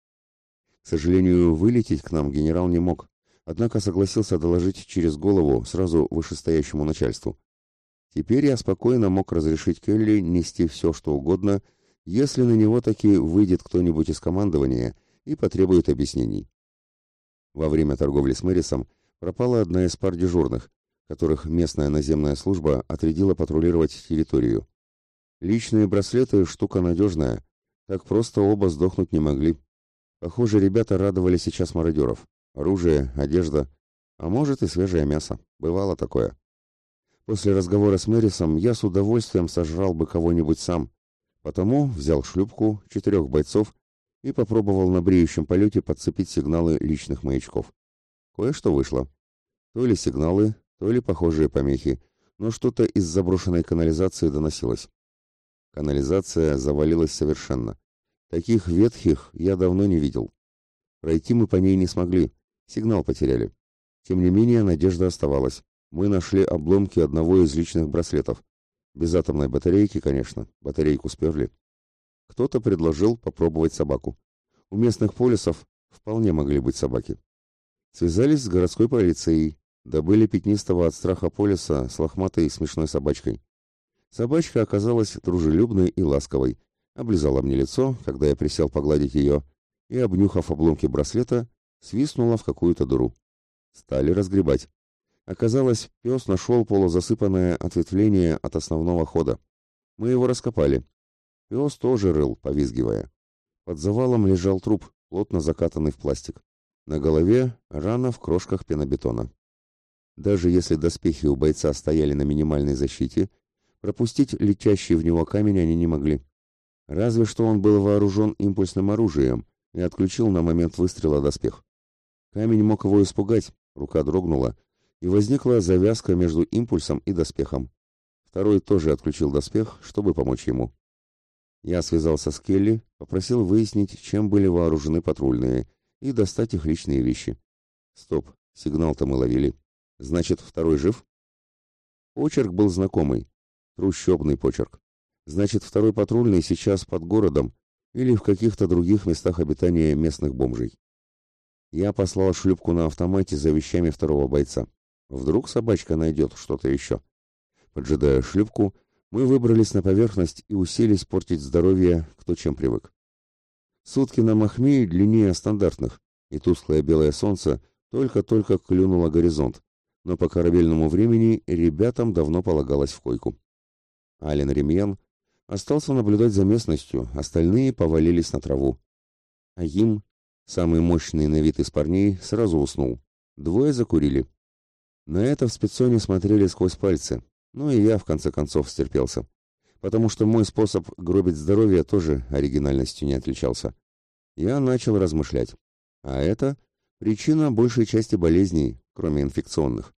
Speaker 1: К сожалению, вылететь к нам генерал не мог, однако согласился доложить через голову сразу вышестоящему начальству. Теперь я спокойно мог разрешить Келли нести все, что угодно, если на него таки выйдет кто-нибудь из командования и потребует объяснений. Во время торговли с Мэрисом пропала одна из пар дежурных, которых местная наземная служба отрядила патрулировать территорию. Личные браслеты – штука надежная, так просто оба сдохнуть не могли. Похоже, ребята радовали сейчас мародеров. оружие, одежда, а может и свежее мясо. Бывало такое. После разговора с Мэрисом я с удовольствием сожрал бы кого-нибудь сам, потому взял шлюпку, четырех бойцов и попробовал на бреющем полете подцепить сигналы личных маячков. Кое-что вышло. То ли сигналы, то ли похожие помехи, но что-то из заброшенной канализации доносилось. Канализация завалилась совершенно. Таких ветхих я давно не видел. Пройти мы по ней не смогли, сигнал потеряли. Тем не менее, надежда оставалась. Мы нашли обломки одного из личных браслетов. Без атомной батарейки, конечно, батарейку сперли. Кто-то предложил попробовать собаку. У местных полисов вполне могли быть собаки. Связались с городской полицией, добыли пятнистого от страха полиса с лохматой смешной собачкой. Собачка оказалась дружелюбной и ласковой, облизала мне лицо, когда я присел погладить ее, и, обнюхав обломки браслета, свистнула в какую-то дыру. Стали разгребать. Оказалось, пес нашел полузасыпанное ответвление от основного хода. Мы его раскопали. Пес тоже рыл, повизгивая. Под завалом лежал труп, плотно закатанный в пластик. На голове рана в крошках пенобетона. Даже если доспехи у бойца стояли на минимальной защите, пропустить летящий в него камень они не могли. Разве что он был вооружен импульсным оружием и отключил на момент выстрела доспех. Камень мог его испугать, рука дрогнула, и возникла завязка между импульсом и доспехом. Второй тоже отключил доспех, чтобы помочь ему. Я связался с Келли, попросил выяснить, чем были вооружены патрульные, и достать их личные вещи. Стоп, сигнал-то мы ловили. Значит, второй жив? Почерк был знакомый. Трущобный почерк. Значит, второй патрульный сейчас под городом или в каких-то других местах обитания местных бомжей. Я послал шлюпку на автомате за вещами второго бойца. Вдруг собачка найдет что-то еще. Поджидая шлюпку, мы выбрались на поверхность и уселись портить здоровье, кто чем привык. Сутки на Махме длиннее стандартных, и тусклое белое солнце только-только клюнуло горизонт, но по корабельному времени ребятам давно полагалось в койку. Ален Ремьян остался наблюдать за местностью, остальные повалились на траву. А им, самый мощный на вид из парней, сразу уснул. Двое закурили. На это в спецоне смотрели сквозь пальцы, ну и я в конце концов стерпелся, потому что мой способ гробить здоровье тоже оригинальностью не отличался. Я начал размышлять. А это причина большей части болезней, кроме инфекционных.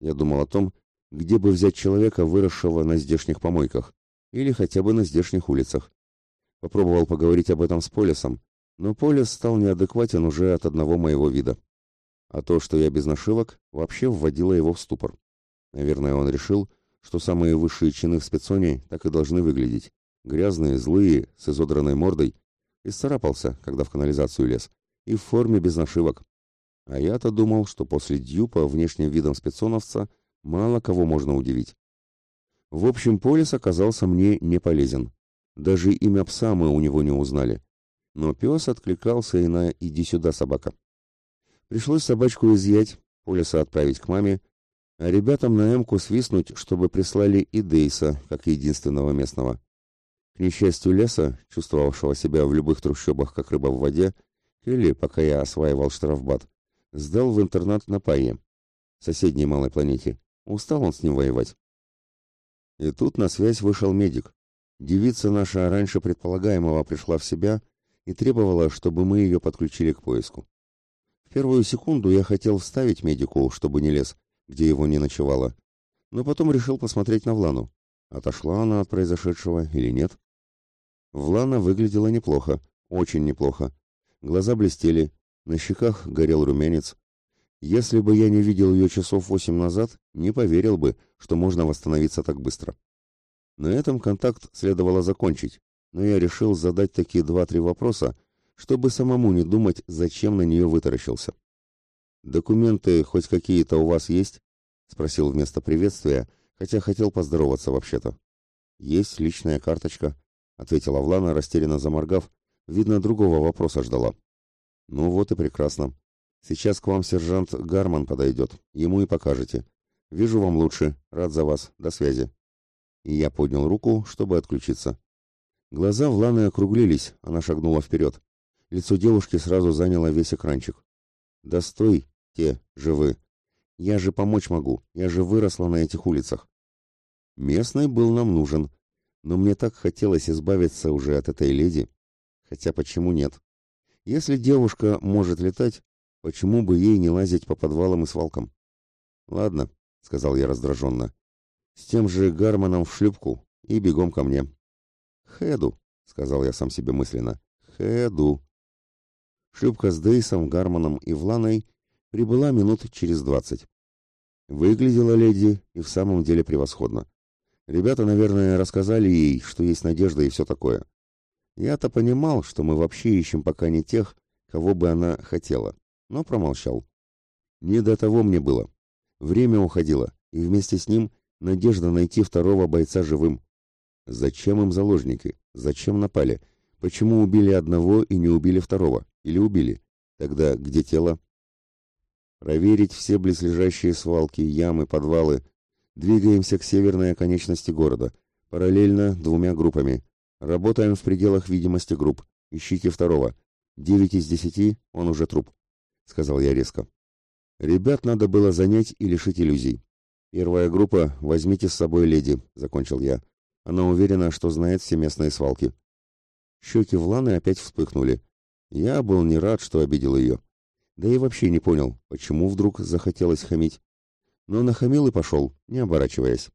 Speaker 1: Я думал о том, где бы взять человека, выросшего на здешних помойках, или хотя бы на здешних улицах. Попробовал поговорить об этом с Полисом, но Полис стал неадекватен уже от одного моего вида а то, что я без нашивок, вообще вводило его в ступор. Наверное, он решил, что самые высшие чины в спецоне так и должны выглядеть. Грязные, злые, с изодранной мордой. И сцарапался, когда в канализацию лез. И в форме без нашивок. А я-то думал, что после Дьюпа внешним видом спецоновца мало кого можно удивить. В общем, Полис оказался мне не полезен. Даже имя пса мы у него не узнали. Но пес откликался и на «иди сюда, собака». Пришлось собачку изъять, Полиса отправить к маме, а ребятам на Эмку свистнуть, чтобы прислали и Дейса, как единственного местного. К несчастью леса, чувствовавшего себя в любых трущобах, как рыба в воде, или, пока я осваивал штрафбат, сдал в интернат на Пайе, соседней малой планете. Устал он с ним воевать. И тут на связь вышел медик. Девица наша раньше предполагаемого пришла в себя и требовала, чтобы мы ее подключили к поиску первую секунду я хотел вставить медику, чтобы не лез, где его не ночевало, но потом решил посмотреть на Влану. Отошла она от произошедшего или нет? Влана выглядела неплохо, очень неплохо. Глаза блестели, на щеках горел румянец. Если бы я не видел ее часов восемь назад, не поверил бы, что можно восстановиться так быстро. На этом контакт следовало закончить, но я решил задать такие два-три вопроса, чтобы самому не думать, зачем на нее вытаращился. «Документы хоть какие-то у вас есть?» — спросил вместо приветствия, хотя хотел поздороваться вообще-то. «Есть личная карточка», — ответила Влана, растерянно заморгав. Видно, другого вопроса ждала. «Ну вот и прекрасно. Сейчас к вам сержант Гарман подойдет. Ему и покажете. Вижу вам лучше. Рад за вас. До связи». И я поднял руку, чтобы отключиться. Глаза Вланы округлились, она шагнула вперед. Лицо девушки сразу заняло весь экранчик. Да стой, те, живы. Я же помочь могу, я же выросла на этих улицах. Местный был нам нужен, но мне так хотелось избавиться уже от этой леди. Хотя почему нет? Если девушка может летать, почему бы ей не лазить по подвалам и свалкам? Ладно, сказал я раздраженно. С тем же Гарманом в шлюпку и бегом ко мне. Хеду, сказал я сам себе мысленно. Хеду. Шлюпка с Дейсом, Гарманом и Вланой прибыла минут через двадцать. Выглядела леди и в самом деле превосходно. Ребята, наверное, рассказали ей, что есть надежда и все такое. Я-то понимал, что мы вообще ищем пока не тех, кого бы она хотела, но промолчал. Не до того мне было. Время уходило, и вместе с ним надежда найти второго бойца живым. Зачем им заложники? Зачем напали? Почему убили одного и не убили второго? Или убили? Тогда где тело? Проверить все близлежащие свалки, ямы, подвалы. Двигаемся к северной оконечности города. Параллельно двумя группами. Работаем в пределах видимости групп. Ищите второго. Девять из десяти, он уже труп. Сказал я резко. Ребят надо было занять и лишить иллюзий. Первая группа, возьмите с собой леди, закончил я. Она уверена, что знает все местные свалки. Щеки Вланы опять вспыхнули. Я был не рад, что обидел ее. Да и вообще не понял, почему вдруг захотелось хамить. Но нахамил и пошел, не оборачиваясь.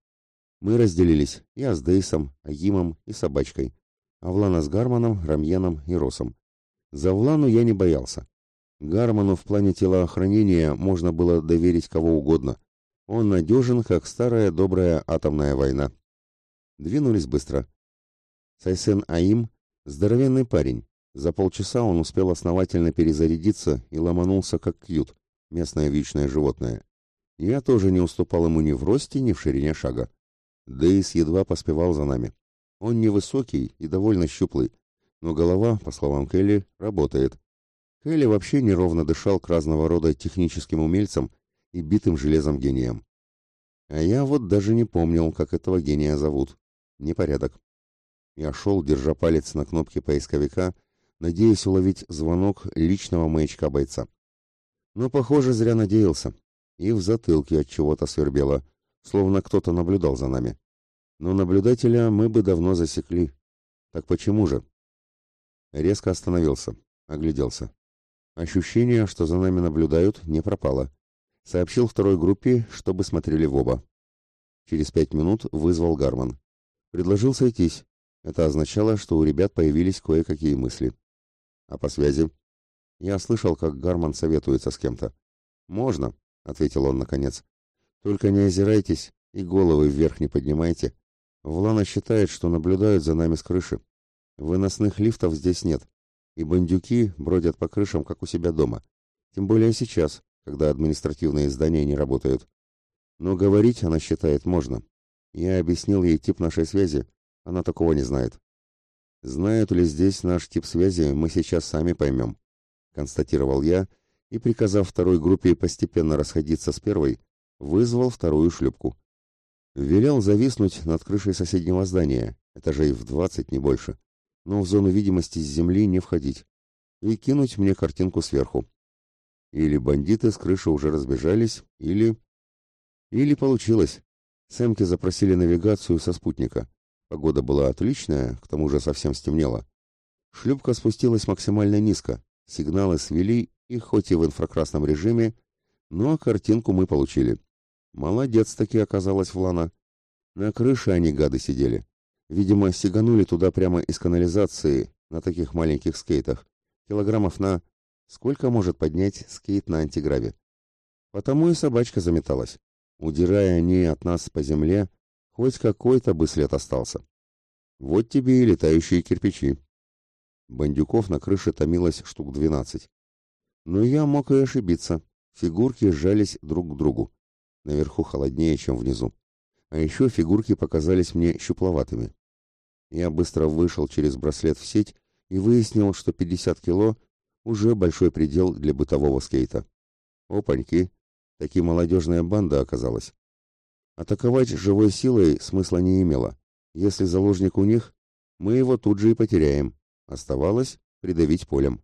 Speaker 1: Мы разделились, я с Дейсом, Агимом и собачкой, а Влана с Гарманом, Рамьеном и Росом. За Влану я не боялся. Гарману в плане телоохранения можно было доверить кого угодно. Он надежен, как старая добрая атомная война. Двинулись быстро. Сайсен Аим – здоровенный парень, за полчаса он успел основательно перезарядиться и ломанулся как кьют, местное вечное животное. Я тоже не уступал ему ни в росте, ни в ширине шага. Дейс едва поспевал за нами. Он невысокий и довольно щуплый, но голова, по словам Келли, работает. Келли вообще неровно дышал к разного рода техническим умельцам и битым железом гениям. А я вот даже не помнил, как этого гения зовут. Непорядок. Я шел, держа палец на кнопке поисковика, надеясь уловить звонок личного маячка бойца. Но, похоже, зря надеялся. И в затылке от чего-то свербело, словно кто-то наблюдал за нами. Но наблюдателя мы бы давно засекли. Так почему же? Резко остановился, огляделся. Ощущение, что за нами наблюдают, не пропало. Сообщил второй группе, чтобы смотрели в оба. Через пять минут вызвал Гарман. Предложил сойтись. Это означало, что у ребят появились кое-какие мысли. А по связи? Я слышал, как Гарман советуется с кем-то. Можно, ответил он наконец. Только не озирайтесь и головы вверх не поднимайте. Влана считает, что наблюдают за нами с крыши. Выносных лифтов здесь нет, и бандюки бродят по крышам, как у себя дома. Тем более сейчас, когда административные здания не работают. Но говорить она считает можно. Я объяснил ей тип нашей связи, она такого не знает. Знают ли здесь наш тип связи, мы сейчас сами поймем, констатировал я и, приказав второй группе постепенно расходиться с первой, вызвал вторую шлюпку. Велел зависнуть над крышей соседнего здания, этажей в двадцать, не больше, но в зону видимости с земли не входить, и кинуть мне картинку сверху. Или бандиты с крыши уже разбежались, или... Или получилось. Сэмки запросили навигацию со спутника. Погода была отличная, к тому же совсем стемнело. Шлюпка спустилась максимально низко, сигналы свели, и хоть и в инфракрасном режиме, но картинку мы получили. Молодец таки оказалась Влана. На крыше они, гады, сидели. Видимо, сиганули туда прямо из канализации, на таких маленьких скейтах. Килограммов на... Сколько может поднять скейт на антиграве? Потому и собачка заметалась. Удирая они от нас по земле, Хоть какой-то бы след остался. Вот тебе и летающие кирпичи. Бандюков на крыше томилось штук двенадцать. Но я мог и ошибиться. Фигурки сжались друг к другу. Наверху холоднее, чем внизу. А еще фигурки показались мне щупловатыми. Я быстро вышел через браслет в сеть и выяснил, что 50 кило — уже большой предел для бытового скейта. Опаньки! Таки молодежная банда оказалась. Атаковать живой силой смысла не имело. Если заложник у них, мы его тут же и потеряем. Оставалось придавить полем.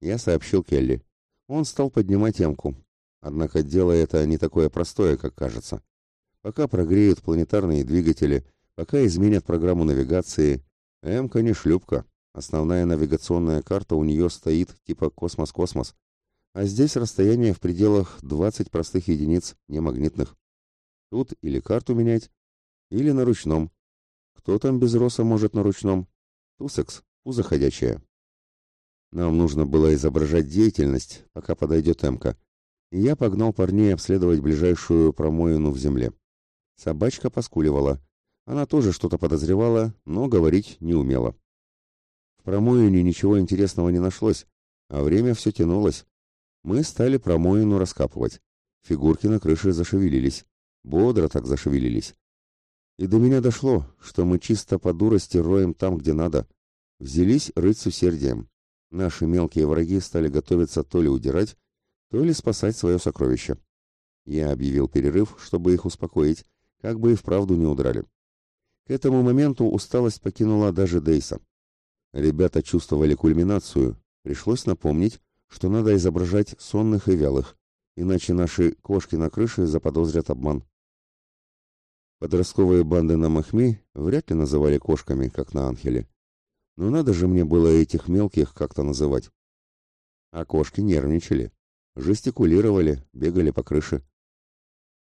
Speaker 1: Я сообщил Келли. он стал поднимать ямку. Однако дело это не такое простое, как кажется. Пока прогреют планетарные двигатели, пока изменят программу навигации, Эмка не шлюпка. Основная навигационная карта у нее стоит типа космос-космос. А здесь расстояние в пределах 20 простых единиц, не магнитных. Тут или карту менять, или на ручном. Кто там без роса может на ручном? Тусекс, пузо ходячая. Нам нужно было изображать деятельность, пока подойдет Эмка. И я погнал парней обследовать ближайшую промоину в земле. Собачка поскуливала. Она тоже что-то подозревала, но говорить не умела. В промоине ничего интересного не нашлось, а время все тянулось. Мы стали промоину раскапывать. Фигурки на крыше зашевелились. Бодро так зашевелились. И до меня дошло, что мы чисто по дурости роем там, где надо. Взялись рыть с усердием. Наши мелкие враги стали готовиться то ли удирать, то ли спасать свое сокровище. Я объявил перерыв, чтобы их успокоить, как бы и вправду не удрали. К этому моменту усталость покинула даже Дейса. Ребята чувствовали кульминацию. Пришлось напомнить, что надо изображать сонных и вялых, иначе наши кошки на крыше заподозрят обман. Подростковые банды на Махми вряд ли называли кошками, как на Анхеле. Но надо же мне было этих мелких как-то называть. А кошки нервничали, жестикулировали, бегали по крыше.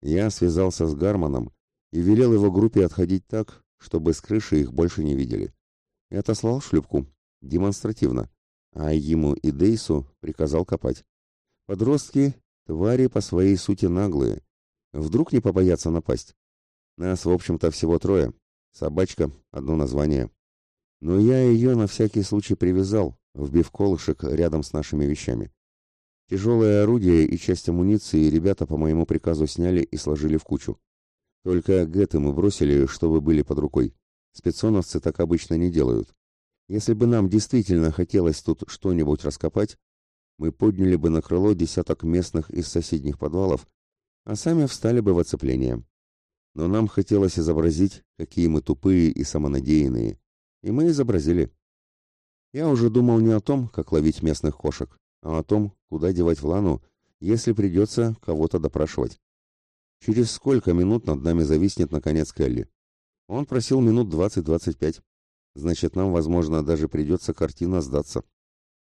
Speaker 1: Я связался с Гарманом и велел его группе отходить так, чтобы с крыши их больше не видели. И отослал шлюпку, демонстративно, а ему и Дейсу приказал копать. Подростки — твари по своей сути наглые. Вдруг не побоятся напасть. Нас, в общем-то, всего трое. Собачка — одно название. Но я ее на всякий случай привязал, вбив колышек рядом с нашими вещами. Тяжелое орудие и часть амуниции ребята по моему приказу сняли и сложили в кучу. Только гэты мы бросили, чтобы были под рукой. Спецоновцы так обычно не делают. Если бы нам действительно хотелось тут что-нибудь раскопать, мы подняли бы на крыло десяток местных из соседних подвалов, а сами встали бы в оцепление. Но нам хотелось изобразить, какие мы тупые и самонадеянные. И мы изобразили. Я уже думал не о том, как ловить местных кошек, а о том, куда девать Влану, если придется кого-то допрашивать. Через сколько минут над нами зависнет, наконец, Келли? Он просил минут двадцать-двадцать пять. Значит, нам, возможно, даже придется картина сдаться.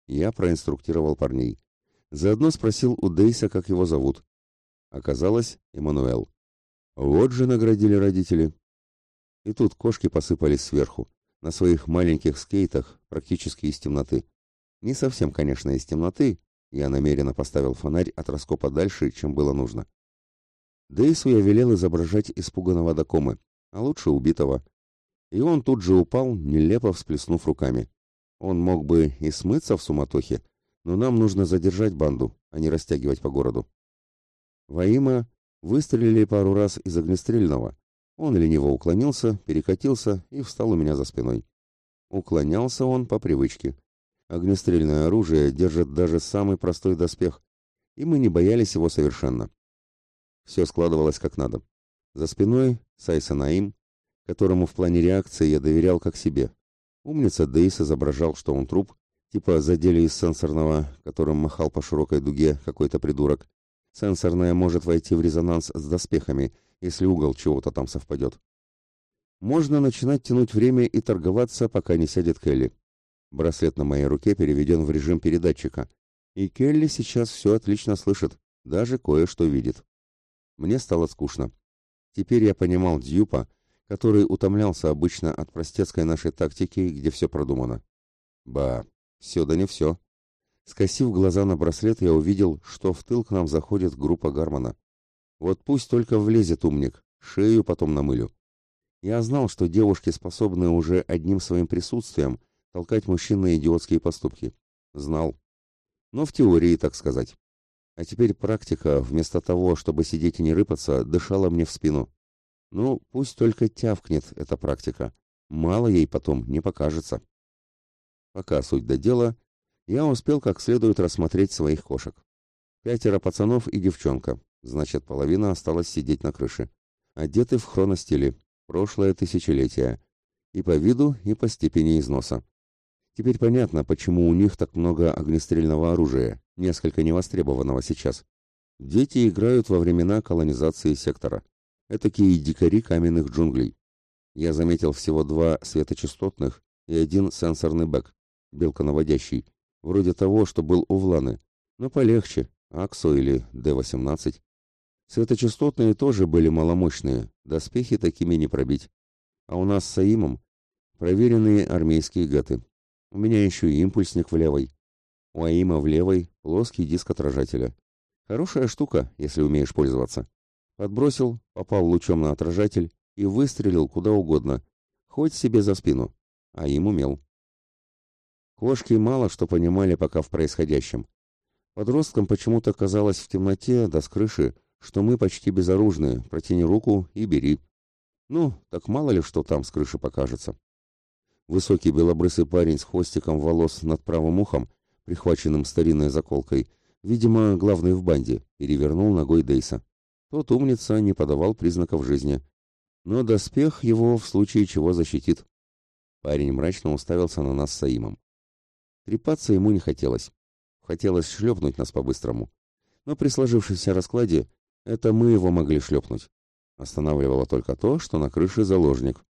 Speaker 1: Я проинструктировал парней. Заодно спросил у Дейса, как его зовут. Оказалось, Эммануэл. Вот же наградили родители. И тут кошки посыпались сверху, на своих маленьких скейтах, практически из темноты. Не совсем, конечно, из темноты. Я намеренно поставил фонарь от раскопа дальше, чем было нужно. Дейсу я велел изображать испуганного Дакомы, а лучше убитого. И он тут же упал, нелепо всплеснув руками. Он мог бы и смыться в суматохе, но нам нужно задержать банду, а не растягивать по городу. Во выстрелили пару раз из огнестрельного. Он лениво уклонился, перекатился и встал у меня за спиной. Уклонялся он по привычке. Огнестрельное оружие держит даже самый простой доспех, и мы не боялись его совершенно. Все складывалось как надо. За спиной Сайса Наим, которому в плане реакции я доверял как себе. Умница Дейс изображал, что он труп, типа задели из сенсорного, которым махал по широкой дуге какой-то придурок. Сенсорная может войти в резонанс с доспехами, если угол чего-то там совпадет. Можно начинать тянуть время и торговаться, пока не сядет Келли. Браслет на моей руке переведен в режим передатчика, и Келли сейчас все отлично слышит, даже кое-что видит. Мне стало скучно. Теперь я понимал Дьюпа, который утомлялся обычно от простецкой нашей тактики, где все продумано. Ба, все да не все. Скосив глаза на браслет, я увидел, что в тыл к нам заходит группа Гармана. Вот пусть только влезет умник, шею потом намылю. Я знал, что девушки способны уже одним своим присутствием толкать мужчин на идиотские поступки. Знал. Но в теории, так сказать. А теперь практика, вместо того, чтобы сидеть и не рыпаться, дышала мне в спину. Ну, пусть только тявкнет эта практика. Мало ей потом не покажется. Пока суть до дела, я успел как следует рассмотреть своих кошек. Пятеро пацанов и девчонка, значит, половина осталась сидеть на крыше. Одеты в хроностиле, прошлое тысячелетие. И по виду, и по степени износа. Теперь понятно, почему у них так много огнестрельного оружия. несколько невостребованного сейчас. Дети играют во времена колонизации сектора. Этакие дикари каменных джунглей. Я заметил всего два светочастотных и один сенсорный бэк, белконаводящий, вроде того, что был у Вланы, но полегче, Аксо или Д-18. Светочастотные тоже были маломощные, доспехи такими не пробить. А у нас с Саимом проверенные армейские гаты. У меня еще и импульсник в левой. У Аима в левой плоский диск отражателя. Хорошая штука, если умеешь пользоваться. Подбросил, попал лучом на отражатель и выстрелил куда угодно, хоть себе за спину. А им умел. Кошки мало что понимали пока в происходящем. Подросткам почему-то казалось в темноте, да с крыши, что мы почти безоружны, протяни руку и бери. Ну, так мало ли что там с крыши покажется. Высокий белобрысый парень с хвостиком волос над правым ухом, прихваченным старинной заколкой, видимо, главный в банде, перевернул ногой Дейса. Тот умница не подавал признаков жизни. Но доспех его в случае чего защитит. Парень мрачно уставился на нас с Саимом. Трепаться ему не хотелось. Хотелось шлепнуть нас по-быстрому. Но при сложившемся раскладе это мы его могли шлепнуть. Останавливало только то, что на крыше заложник.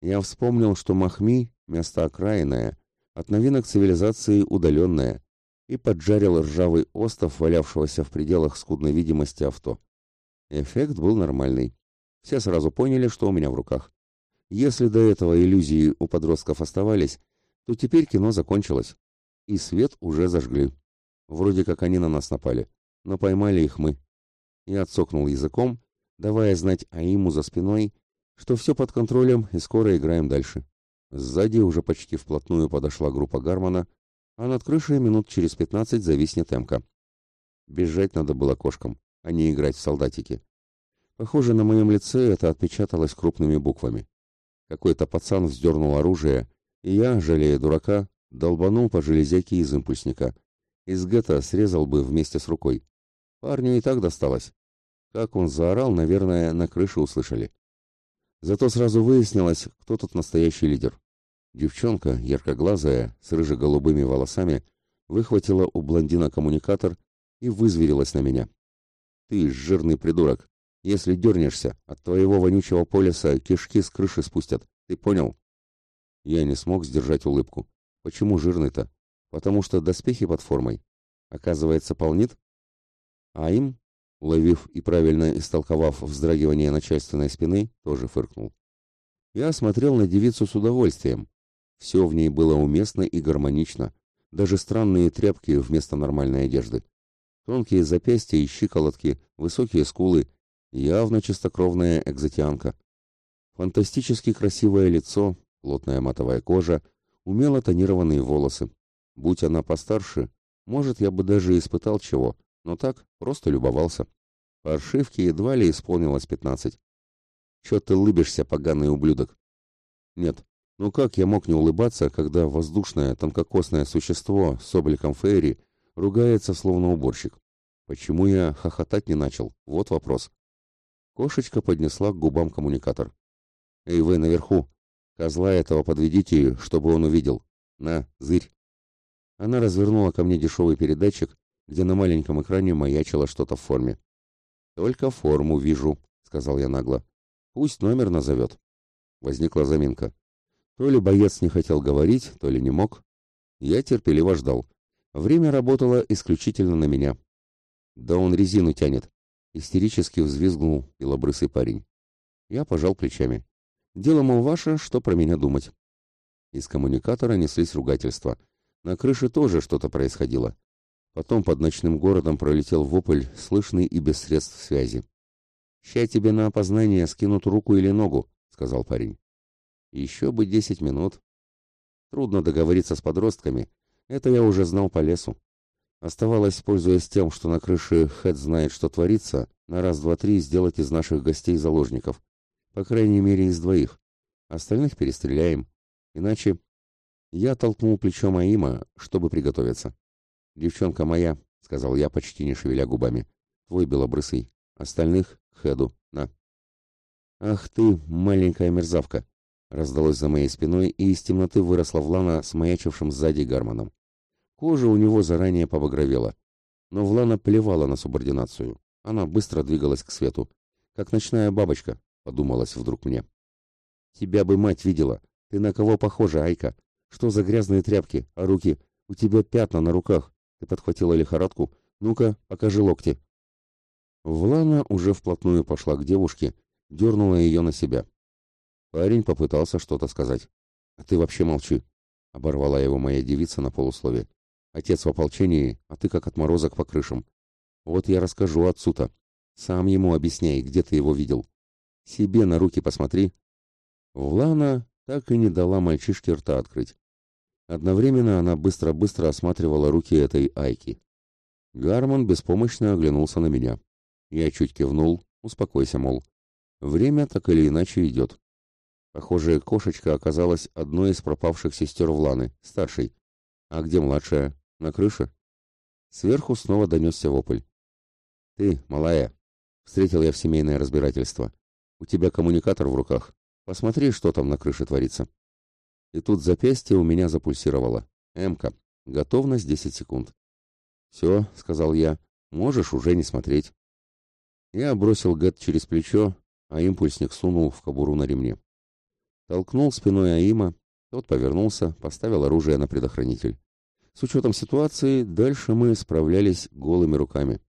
Speaker 1: Я вспомнил, что Махми — место окраинное, от новинок цивилизации удаленное, и поджарил ржавый остов, валявшегося в пределах скудной видимости авто. Эффект был нормальный. Все сразу поняли, что у меня в руках. Если до этого иллюзии у подростков оставались, то теперь кино закончилось, и свет уже зажгли. Вроде как они на нас напали, но поймали их мы. Я отсокнул языком, давая знать Аиму за спиной, что все под контролем и скоро играем дальше. Сзади уже почти вплотную подошла группа Гармана, а над крышей минут через пятнадцать зависнет Эмка. Бежать надо было кошкам, а не играть в солдатики. Похоже, на моем лице это отпечаталось крупными буквами. Какой-то пацан вздернул оружие и я, жалея дурака, долбанул по железяке из импульсника. Из гетто срезал бы вместе с рукой. Парню и так досталось. Как он заорал, наверное, на крыше услышали. Зато сразу выяснилось, кто тут настоящий лидер. Девчонка, яркоглазая, с рыже-голубыми волосами, выхватила у блондина коммуникатор и вызверилась на меня. «Ты, жирный придурок, если дернешься, от твоего вонючего полиса кишки с крыши спустят. Ты понял?» Я не смог сдержать улыбку. Почему жирный-то? Потому что доспехи под формой. Оказывается, полнит? А им, уловив и правильно истолковав вздрагивание начальственной спины, тоже фыркнул. Я смотрел на девицу с удовольствием. Все в ней было уместно и гармонично. Даже странные тряпки вместо нормальной одежды. Тонкие запястья и щиколотки, высокие скулы, явно чистокровная экзотианка. Фантастически красивое лицо, плотная матовая кожа, умело тонированные волосы. Будь она постарше, может, я бы даже испытал чего, но так просто любовался. По ошибке едва ли исполнилось пятнадцать. Чё ты улыбишься, поганый ублюдок? Нет, ну как я мог не улыбаться, когда воздушное тонкокосное существо с обликом Фейри ругается словно уборщик? Почему я хохотать не начал? Вот вопрос. Кошечка поднесла к губам коммуникатор. «Эй, вы наверху! Козла этого подведите, чтобы он увидел. На, зырь. Она развернула ко мне дешевый передатчик, где на маленьком экране маячило что-то в форме. «Только форму вижу», — сказал я нагло. «Пусть номер назовет». Возникла заминка. То ли боец не хотел говорить, то ли не мог. Я терпеливо ждал. Время работало исключительно на меня. «Да он резину тянет», — истерически взвизгнул белобрысый парень. Я пожал плечами. Дело, мол, ваше, что про меня думать. Из коммуникатора неслись ругательства. На крыше тоже что-то происходило. Потом под ночным городом пролетел вопль, слышный и без средств связи. «Ща тебе на опознание скинут руку или ногу», — сказал парень. «Еще бы десять минут». Трудно договориться с подростками. Это я уже знал по лесу. Оставалось, пользуясь тем, что на крыше Хэт знает, что творится, на раз-два-три сделать из наших гостей заложников. По крайней мере, из двоих. Остальных перестреляем. Иначе... Я толкнул плечом Аима, чтобы приготовиться. «Девчонка моя», — сказал я, почти не шевеля губами. «Твой белобрысый. Остальных — к Хеду. На». «Ах ты, маленькая мерзавка!» Раздалось за моей спиной, и из темноты выросла Влана с маячившим сзади Гарманом. Кожа у него заранее побагровела. Но Влана плевала на субординацию. Она быстро двигалась к свету. Как ночная бабочка, подумалось вдруг мне. Тебя бы мать видела. Ты на кого похожа, Айка? Что за грязные тряпки, а руки? У тебя пятна на руках. Ты подхватила лихорадку. Ну-ка, покажи локти. Влана уже вплотную пошла к девушке, дернула ее на себя. Парень попытался что-то сказать. «А ты вообще молчи!» — оборвала его моя девица на полуслове. «Отец в ополчении, а ты как отморозок по крышам. Вот я расскажу отцу-то. Сам ему объясняй, где ты его видел. Себе на руки посмотри». Влана так и не дала мальчишке рта открыть. Одновременно она быстро-быстро осматривала руки этой Айки. Гармон беспомощно оглянулся на меня. Я чуть кивнул, успокойся, мол. Время так или иначе идет. Похоже, кошечка оказалась одной из пропавших сестер Вланы, старшей. А где младшая? На крыше? Сверху снова донесся вопль. «Ты, малая!» — встретил я в семейное разбирательство. «У тебя коммуникатор в руках. Посмотри, что там на крыше творится». И тут запястье у меня запульсировало. «Эмка. Готовность 10 секунд». «Все», — сказал я, — «можешь уже не смотреть». Я бросил Гэт через плечо, а импульсник сунул в кобуру на ремне. Толкнул спиной Аима, тот повернулся, поставил оружие на предохранитель. С учетом ситуации, дальше мы справлялись голыми руками.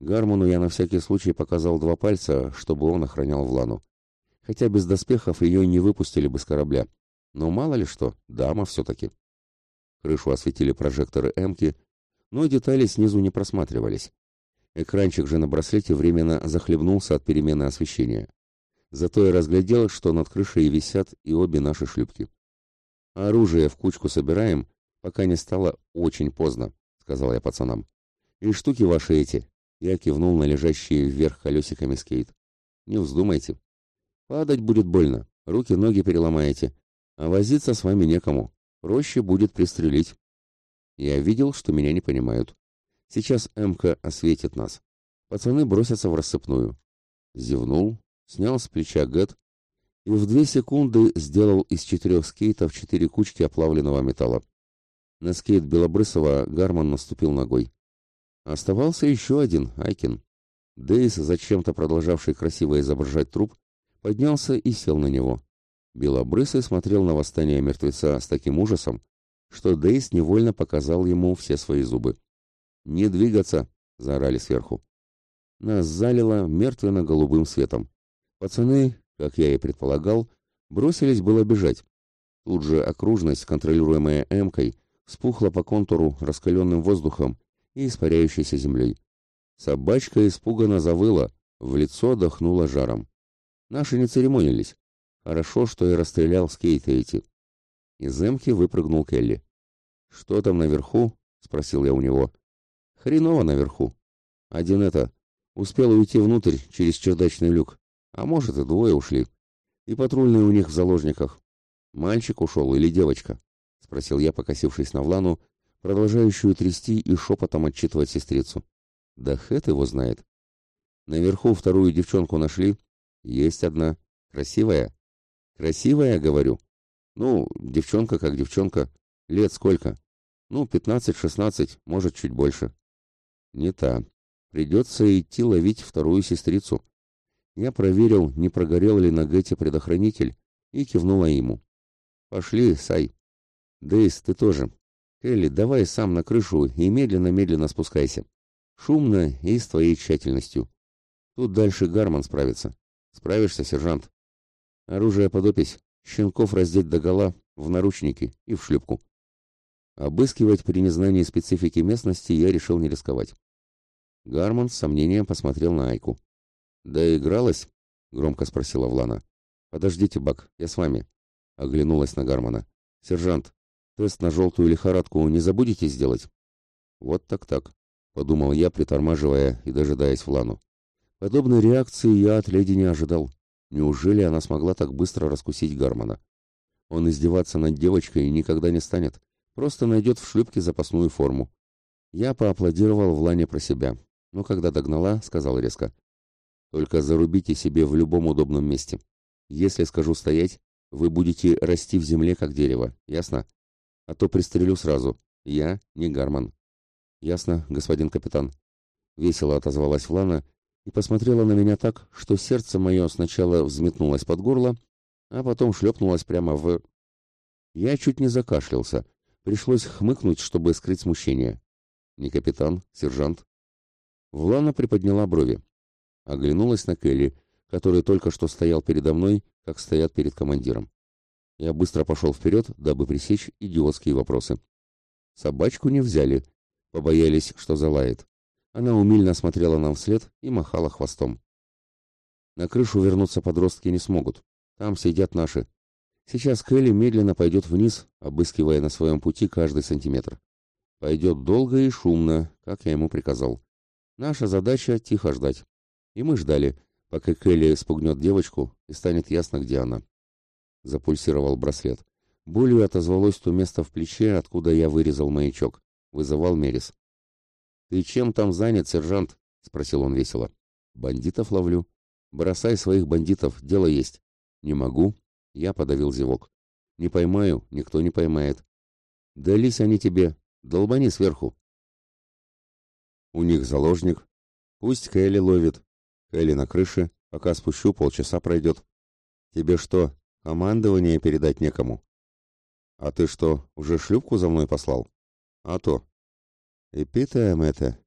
Speaker 1: Гармону я на всякий случай показал два пальца, чтобы он охранял Влану. Хотя без доспехов ее не выпустили бы с корабля. Но мало ли что, дама все-таки. Крышу осветили прожекторы Эмки, но детали снизу не просматривались. Экранчик же на браслете временно захлебнулся от перемены освещения. Зато я разглядел, что над крышей висят и обе наши шлюпки. «Оружие в кучку собираем, пока не стало очень поздно», — сказал я пацанам. «И штуки ваши эти». Я кивнул на лежащие вверх колесиками скейт. «Не вздумайте. Падать будет больно, руки-ноги переломаете, а возиться с вами некому. Проще будет пристрелить». Я видел, что меня не понимают. Сейчас МК осветит нас. Пацаны бросятся в рассыпную. Зевнул, снял с плеча гэт и в две секунды сделал из четырех скейтов четыре кучки оплавленного металла. На скейт Белобрысова Гарман наступил ногой. Оставался еще один, Айкин. Дейс, зачем-то продолжавший красиво изображать труп, поднялся и сел на него. Белобрысый смотрел на восстание мертвеца с таким ужасом, что Дейс невольно показал ему все свои зубы. «Не двигаться!» — заорали сверху. Нас залило мертвенно-голубым светом. Пацаны, как я и предполагал, бросились было бежать. Тут же окружность, контролируемая Эмкой, спухла по контуру раскаленным воздухом и испаряющейся землей. Собачка испуганно завыла, в лицо дохнула жаром. Наши не церемонились. Хорошо, что я расстрелял скейты эти. Из Эмки выпрыгнул Келли. «Что там наверху?» — спросил я у него. Хреново наверху. Один это, успел уйти внутрь через чердачный люк, а может и двое ушли. И патрульные у них в заложниках. Мальчик ушел или девочка? Спросил я, покосившись на Влану, продолжающую трясти и шепотом отчитывать сестрицу. Да хэт его знает. Наверху вторую девчонку нашли. Есть одна. Красивая? Красивая, говорю. Ну, девчонка как девчонка. Лет сколько? Ну, пятнадцать-шестнадцать, может, чуть больше. Не та. Придется идти ловить вторую сестрицу. Я проверил, не прогорел ли на Гете предохранитель, и кивнула ему. Пошли, Сай. Дейс, ты тоже. Келли, давай сам на крышу и медленно-медленно спускайся. Шумно и с твоей тщательностью. Тут дальше Гарман справится. Справишься, сержант? Оружие под опись. Щенков раздеть догола, в наручники и в шлюпку. Обыскивать при незнании специфики местности я решил не рисковать. Гармон с сомнением посмотрел на Айку. «Да игралась?» — громко спросила Влана. «Подождите, Бак, я с вами». Оглянулась на Гармона. «Сержант, тест на желтую лихорадку не забудете сделать?» «Вот так-так», — подумал я, притормаживая и дожидаясь Влану. Подобной реакции я от леди не ожидал. Неужели она смогла так быстро раскусить Гармона? Он издеваться над девочкой никогда не станет, просто найдет в шлюпке запасную форму. Я поаплодировал Влане про себя но когда догнала, сказал резко. «Только зарубите себе в любом удобном месте. Если скажу стоять, вы будете расти в земле, как дерево, ясно? А то пристрелю сразу. Я не Гарман. Ясно, господин капитан. Весело отозвалась Влана и посмотрела на меня так, что сердце мое сначала взметнулось под горло, а потом шлепнулось прямо в... Я чуть не закашлялся. Пришлось хмыкнуть, чтобы скрыть смущение. Не капитан, сержант. Влана приподняла брови. Оглянулась на Келли, который только что стоял передо мной, как стоят перед командиром. Я быстро пошел вперед, дабы пресечь идиотские вопросы. Собачку не взяли, побоялись, что залает. Она умильно смотрела нам вслед и махала хвостом. На крышу вернуться подростки не смогут. Там сидят наши. Сейчас Келли медленно пойдет вниз, обыскивая на своем пути каждый сантиметр. Пойдет долго и шумно, как я ему приказал. Наша задача — тихо ждать. И мы ждали, пока Келли спугнет девочку и станет ясно, где она. Запульсировал браслет. Болью отозвалось то место в плече, откуда я вырезал маячок. Вызывал Мерис. «Ты чем там занят, сержант?» — спросил он весело. «Бандитов ловлю. Бросай своих бандитов, дело есть». «Не могу». Я подавил зевок. «Не поймаю, никто не поймает». «Дались они тебе. Долбани сверху». «У них заложник. Пусть Кэлли ловит. Кэлли на крыше. Пока спущу, полчаса пройдет. Тебе что, командование передать некому?» «А ты что, уже шлюпку за мной послал?» «А то». «Эпитаем это».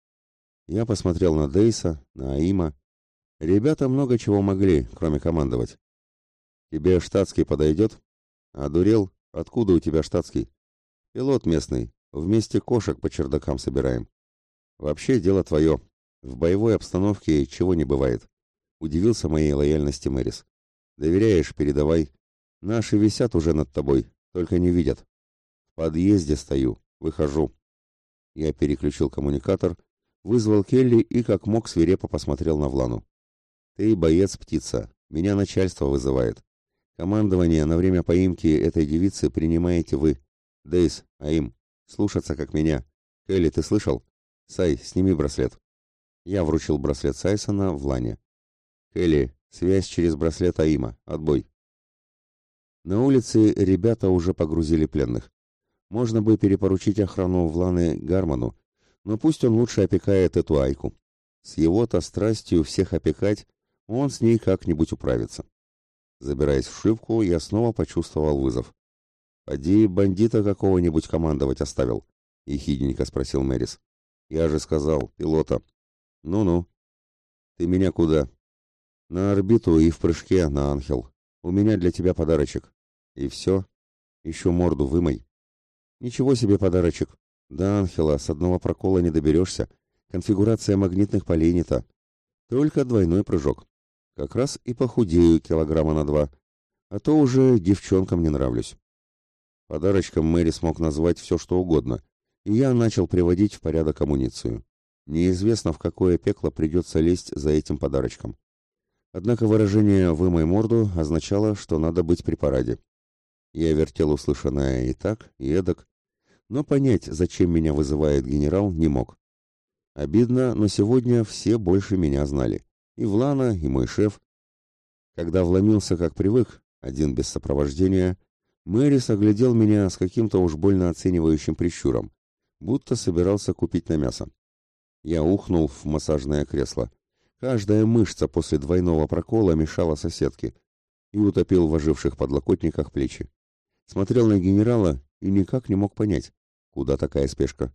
Speaker 1: Я посмотрел на Дейса, на Аима. Ребята много чего могли, кроме командовать. Тебе штатский подойдет? Одурел? Откуда у тебя штатский? Пилот местный. Вместе кошек по чердакам собираем. Вообще дело твое. В боевой обстановке чего не бывает. Удивился моей лояльности Мэрис. Доверяешь, передавай. Наши висят уже над тобой, только не видят. В подъезде стою, выхожу. Я переключил коммуникатор, вызвал Келли и как мог свирепо посмотрел на Влану. Ты боец-птица, меня начальство вызывает. Командование на время поимки этой девицы принимаете вы. Дейс, Аим, слушаться как меня. Келли, ты слышал? Сай, сними браслет. Я вручил браслет Сайсона в Лане. Келли, связь через браслет Аима. Отбой. На улице ребята уже погрузили пленных. Можно бы перепоручить охрану Вланы Гарману, но пусть он лучше опекает эту Айку. С его-то страстью всех опекать, он с ней как-нибудь управится. Забираясь в шибку, я снова почувствовал вызов. «Поди бандита какого-нибудь командовать оставил», — ехидненько спросил Мэрис. «Я же сказал, пилота». «Ну-ну». «Ты меня куда?» «На орбиту и в прыжке на Анхел. У меня для тебя подарочек». «И все? Еще морду вымой». «Ничего себе подарочек. До Анхела с одного прокола не доберешься. Конфигурация магнитных полей не та. Только двойной прыжок. Как раз и похудею килограмма на два, а то уже девчонкам не нравлюсь. Подарочком Мэри смог назвать все, что угодно, и я начал приводить в порядок амуницию. Неизвестно, в какое пекло придется лезть за этим подарочком. Однако выражение «вымой морду» означало, что надо быть при параде. Я вертел услышанное и так, и эдак, но понять, зачем меня вызывает генерал, не мог. Обидно, но сегодня все больше меня знали и Влана, и мой шеф. Когда вломился, как привык, один без сопровождения, Мэрис оглядел меня с каким-то уж больно оценивающим прищуром, будто собирался купить на мясо. Я ухнул в массажное кресло. Каждая мышца после двойного прокола мешала соседке и утопил в оживших подлокотниках плечи. Смотрел на генерала и никак не мог понять, куда такая спешка.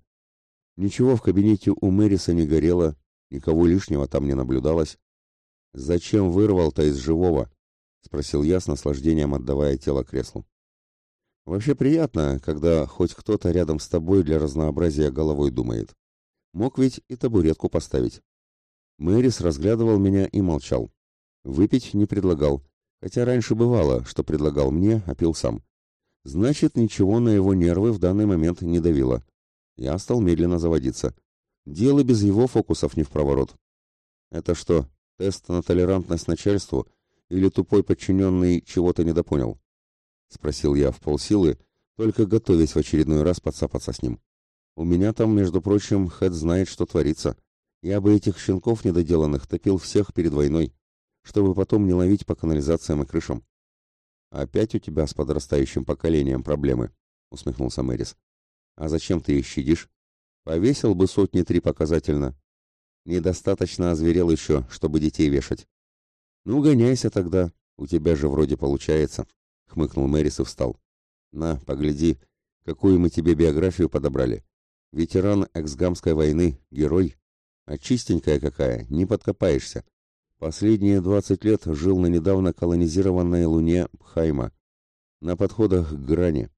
Speaker 1: Ничего в кабинете у Мэриса не горело, никого лишнего там не наблюдалось. «Зачем вырвал-то из живого?» — спросил я с наслаждением, отдавая тело креслу. «Вообще приятно, когда хоть кто-то рядом с тобой для разнообразия головой думает. Мог ведь и табуретку поставить». Мэрис разглядывал меня и молчал. Выпить не предлагал, хотя раньше бывало, что предлагал мне, а пил сам. Значит, ничего на его нервы в данный момент не давило. Я стал медленно заводиться. Дело без его фокусов не в проворот. «Это что, Тест на толерантность начальству или тупой подчиненный чего-то недопонял? Спросил я в полсилы, только готовясь в очередной раз подцапаться с ним. У меня там, между прочим, Хэт знает, что творится. Я бы этих щенков недоделанных топил всех перед войной, чтобы потом не ловить по канализациям и крышам. «Опять у тебя с подрастающим поколением проблемы», — усмехнулся Мэрис. А зачем ты их щадишь? Повесил бы сотни три показательно. Недостаточно озверел еще, чтобы детей вешать. Ну, гоняйся тогда, у тебя же вроде получается, хмыкнул Мэрис и встал. На, погляди, какую мы тебе биографию подобрали. Ветеран эксгамской войны, герой. А чистенькая какая, не подкопаешься. Последние двадцать лет жил на недавно колонизированной луне Пхайма. На подходах к грани.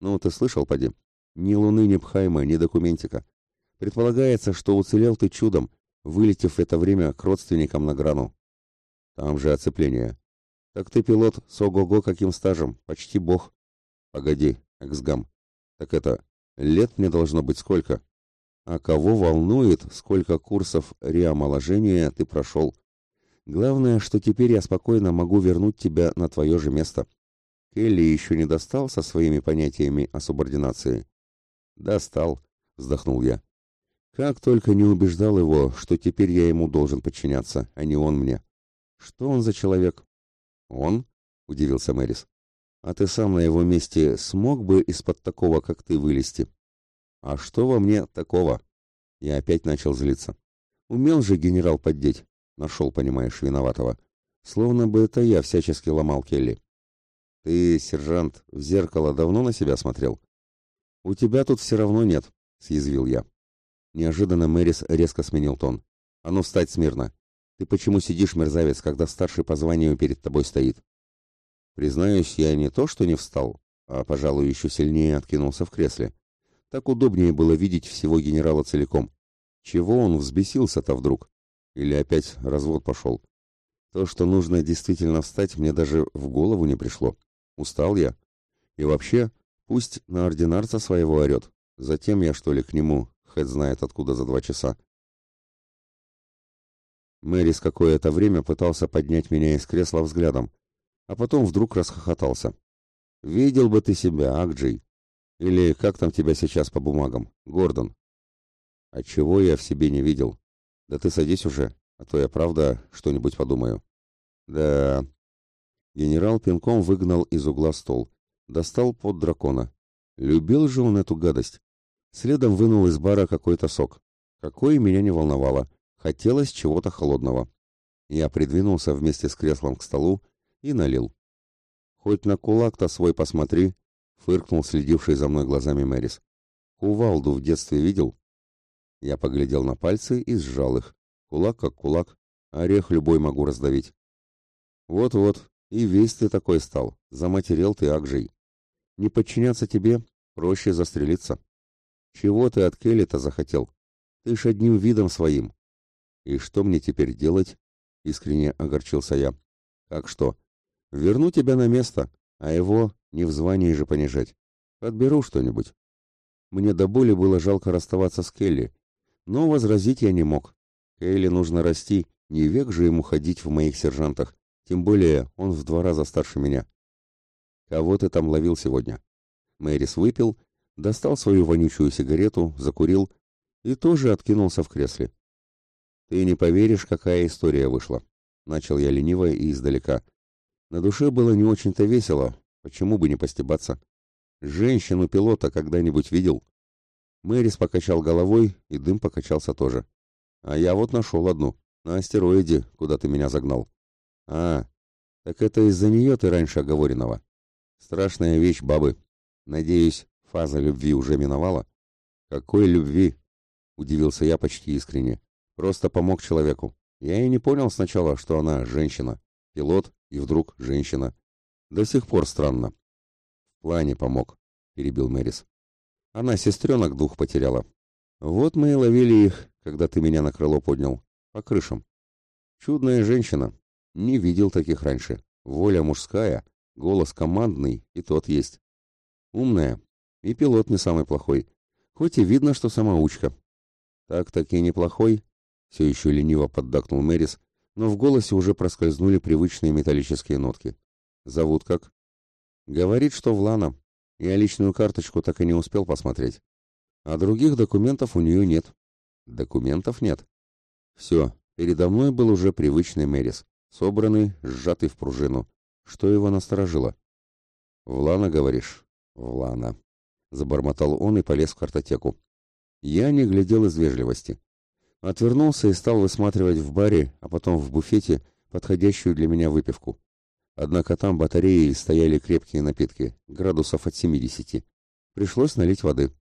Speaker 1: Ну, ты слышал, поди? Ни луны, ни Пхайма, ни документика. Предполагается, что уцелел ты чудом, вылетев в это время к родственникам на грану. Там же оцепление. Так ты пилот с ого-го каким стажем, почти бог. Погоди, эксгам. Так это, лет мне должно быть сколько? А кого волнует, сколько курсов реомоложения ты прошел? Главное, что теперь я спокойно могу вернуть тебя на твое же место. Келли еще не достал со своими понятиями о субординации. Достал, вздохнул я. Как только не убеждал его, что теперь я ему должен подчиняться, а не он мне. Что он за человек? Он? удивился Мэрис. А ты сам на его месте смог бы из-под такого, как ты, вылезти? А что во мне такого? Я опять начал злиться. Умел же генерал поддеть. Нашел, понимаешь, виноватого. Словно бы это я всячески ломал Келли. Ты, сержант, в зеркало давно на себя смотрел? У тебя тут все равно нет, съязвил я. Неожиданно Мэрис резко сменил тон. А ну встать смирно. Ты почему сидишь, мерзавец, когда старший по званию перед тобой стоит? Признаюсь, я не то, что не встал, а, пожалуй, еще сильнее откинулся в кресле. Так удобнее было видеть всего генерала целиком. Чего он взбесился-то вдруг? Или опять развод пошел? То, что нужно действительно встать, мне даже в голову не пришло. Устал я. И вообще, пусть на ординарца своего орет. Затем я, что ли, к нему, хоть знает откуда за два часа. Мэрис какое-то время пытался поднять меня из кресла взглядом, а потом вдруг расхохотался. «Видел бы ты себя, Акджей! Или как там тебя сейчас по бумагам, Гордон?» «А чего я в себе не видел? Да ты садись уже, а то я правда что-нибудь подумаю». «Да...» Генерал пинком выгнал из угла стол. Достал под дракона. Любил же он эту гадость. Следом вынул из бара какой-то сок. Какой меня не волновало. Хотелось чего-то холодного. Я придвинулся вместе с креслом к столу и налил. «Хоть на кулак-то свой посмотри», — фыркнул следивший за мной глазами Мэрис. «Кувалду в детстве видел?» Я поглядел на пальцы и сжал их. Кулак как кулак. Орех любой могу раздавить. «Вот-вот, и весь ты такой стал, заматерел ты, Акжей. Не подчиняться тебе, проще застрелиться. Чего ты от Келли-то захотел? Ты ж одним видом своим. И что мне теперь делать? Искренне огорчился я. Как что? Верну тебя на место, а его не в звании же понижать. Подберу что-нибудь. Мне до боли было жалко расставаться с Келли, но возразить я не мог. Келли нужно расти, не век же ему ходить в моих сержантах, тем более он в два раза старше меня. Кого ты там ловил сегодня? Мэрис выпил, достал свою вонючую сигарету, закурил и тоже откинулся в кресле. Ты не поверишь, какая история вышла. Начал я лениво и издалека. На душе было не очень-то весело, почему бы не постебаться. Женщину-пилота когда-нибудь видел? Мэрис покачал головой, и дым покачался тоже. А я вот нашел одну, на астероиде, куда ты меня загнал. А, так это из-за нее ты раньше оговоренного. Страшная вещь, бабы. Надеюсь, фаза любви уже миновала? Какой любви? Удивился я почти искренне. Просто помог человеку. Я и не понял сначала, что она женщина. Пилот и вдруг женщина. До сих пор странно. В плане помог, перебил Мэрис. Она сестренок двух потеряла. Вот мы и ловили их, когда ты меня на крыло поднял. По крышам. Чудная женщина, не видел таких раньше. Воля мужская, голос командный, и тот есть. Умная, и пилот не самый плохой. Хоть и видно, что самоучка. Так-таки неплохой, все еще лениво поддакнул Мэрис, но в голосе уже проскользнули привычные металлические нотки. Зовут как? Говорит, что Влана. Я личную карточку так и не успел посмотреть. А других документов у нее нет. Документов нет. Все, передо мной был уже привычный Мэрис собранный, сжатый в пружину. Что его насторожило? «Влана, говоришь?» «Влана». забормотал он и полез в картотеку. Я не глядел из вежливости. Отвернулся и стал высматривать в баре, а потом в буфете подходящую для меня выпивку. Однако там батареи стояли крепкие напитки, градусов от 70. Пришлось налить воды.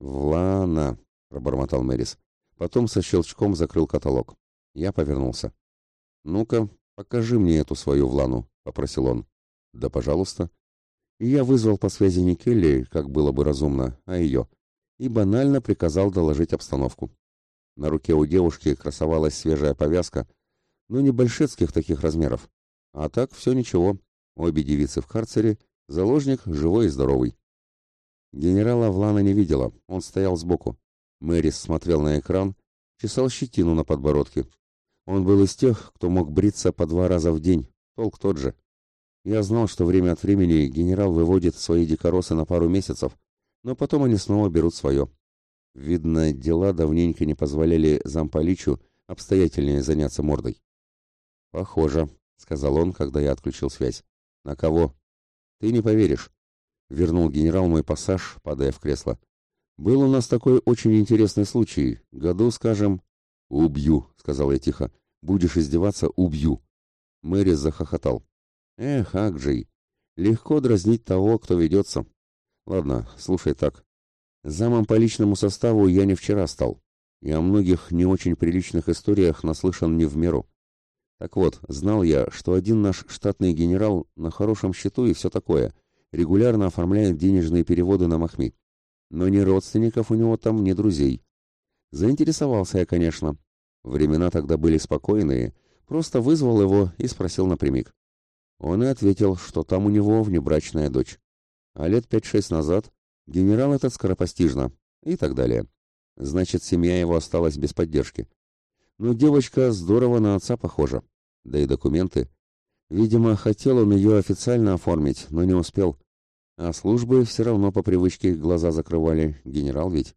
Speaker 1: «Влана», — пробормотал Мэрис. Потом со щелчком закрыл каталог. Я повернулся. «Ну-ка, покажи мне эту свою Влану», — попросил он. «Да, пожалуйста». И я вызвал по связи не Келли, как было бы разумно, а ее, и банально приказал доложить обстановку. На руке у девушки красовалась свежая повязка, но не большецких таких размеров. А так все ничего. Обе девицы в карцере, заложник живой и здоровый. Генерала Влана не видела, он стоял сбоку. Мэрис смотрел на экран, чесал щетину на подбородке. Он был из тех, кто мог бриться по два раза в день, толк тот же. Я знал, что время от времени генерал выводит свои дикоросы на пару месяцев, но потом они снова берут свое. Видно, дела давненько не позволяли замполичу обстоятельнее заняться мордой. «Похоже», — сказал он, когда я отключил связь. «На кого?» «Ты не поверишь», — вернул генерал мой пассаж, падая в кресло. Был у нас такой очень интересный случай. Году, скажем... «Убью», — сказал я тихо. «Будешь издеваться — убью». Мэрис захохотал. «Эх, Акджей, легко дразнить того, кто ведется. Ладно, слушай так. Замом по личному составу я не вчера стал. И о многих не очень приличных историях наслышан не в меру. Так вот, знал я, что один наш штатный генерал на хорошем счету и все такое, регулярно оформляет денежные переводы на Махми но ни родственников у него там, ни друзей. Заинтересовался я, конечно. Времена тогда были спокойные, просто вызвал его и спросил напрямик. Он и ответил, что там у него внебрачная дочь. А лет пять-шесть назад генерал этот скоропостижно и так далее. Значит, семья его осталась без поддержки. Но девочка здорово на отца похожа. Да и документы. Видимо, хотел он ее официально оформить, но не успел. А службы все равно по привычке глаза закрывали, генерал ведь.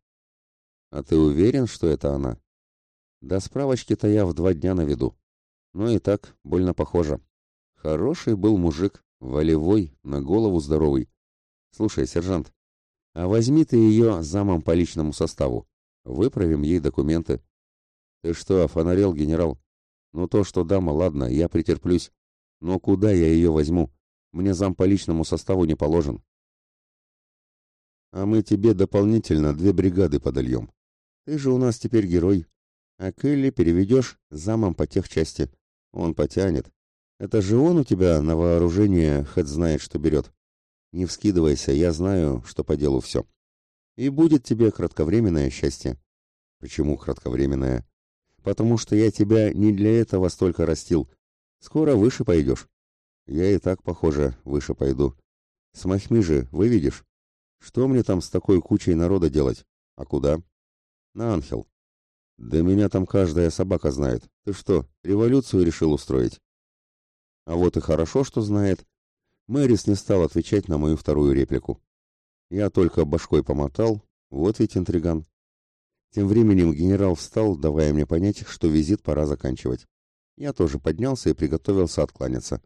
Speaker 1: А ты уверен, что это она? Да справочки-то я в два дня наведу. Ну и так, больно похоже. Хороший был мужик, волевой, на голову здоровый. Слушай, сержант, а возьми ты ее замом по личному составу. Выправим ей документы. Ты что, фонарел, генерал? Ну то, что дама, ладно, я претерплюсь. Но куда я ее возьму? Мне зам по личному составу не положен а мы тебе дополнительно две бригады подольем. Ты же у нас теперь герой. А Келли переведешь замом по тех части. Он потянет. Это же он у тебя на вооружение хоть знает, что берет. Не вскидывайся, я знаю, что по делу все. И будет тебе кратковременное счастье. Почему кратковременное? Потому что я тебя не для этого столько растил. Скоро выше пойдешь. Я и так, похоже, выше пойду. С же выведешь. Что мне там с такой кучей народа делать? А куда? На Анхел. Да меня там каждая собака знает. Ты что, революцию решил устроить? А вот и хорошо, что знает. Мэрис не стал отвечать на мою вторую реплику. Я только башкой помотал, вот ведь интриган. Тем временем генерал встал, давая мне понять, что визит пора заканчивать. Я тоже поднялся и приготовился откланяться.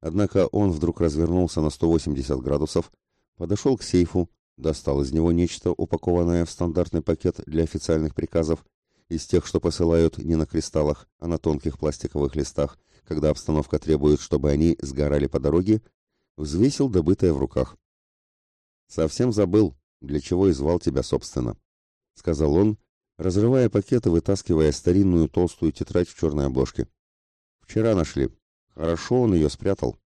Speaker 1: Однако он вдруг развернулся на 180 градусов, подошел к сейфу, достал из него нечто, упакованное в стандартный пакет для официальных приказов, из тех, что посылают не на кристаллах, а на тонких пластиковых листах, когда обстановка требует, чтобы они сгорали по дороге, взвесил добытое в руках. «Совсем забыл, для чего и звал тебя, собственно», — сказал он, разрывая пакет и вытаскивая старинную толстую тетрадь в черной обложке. «Вчера нашли. Хорошо он ее спрятал».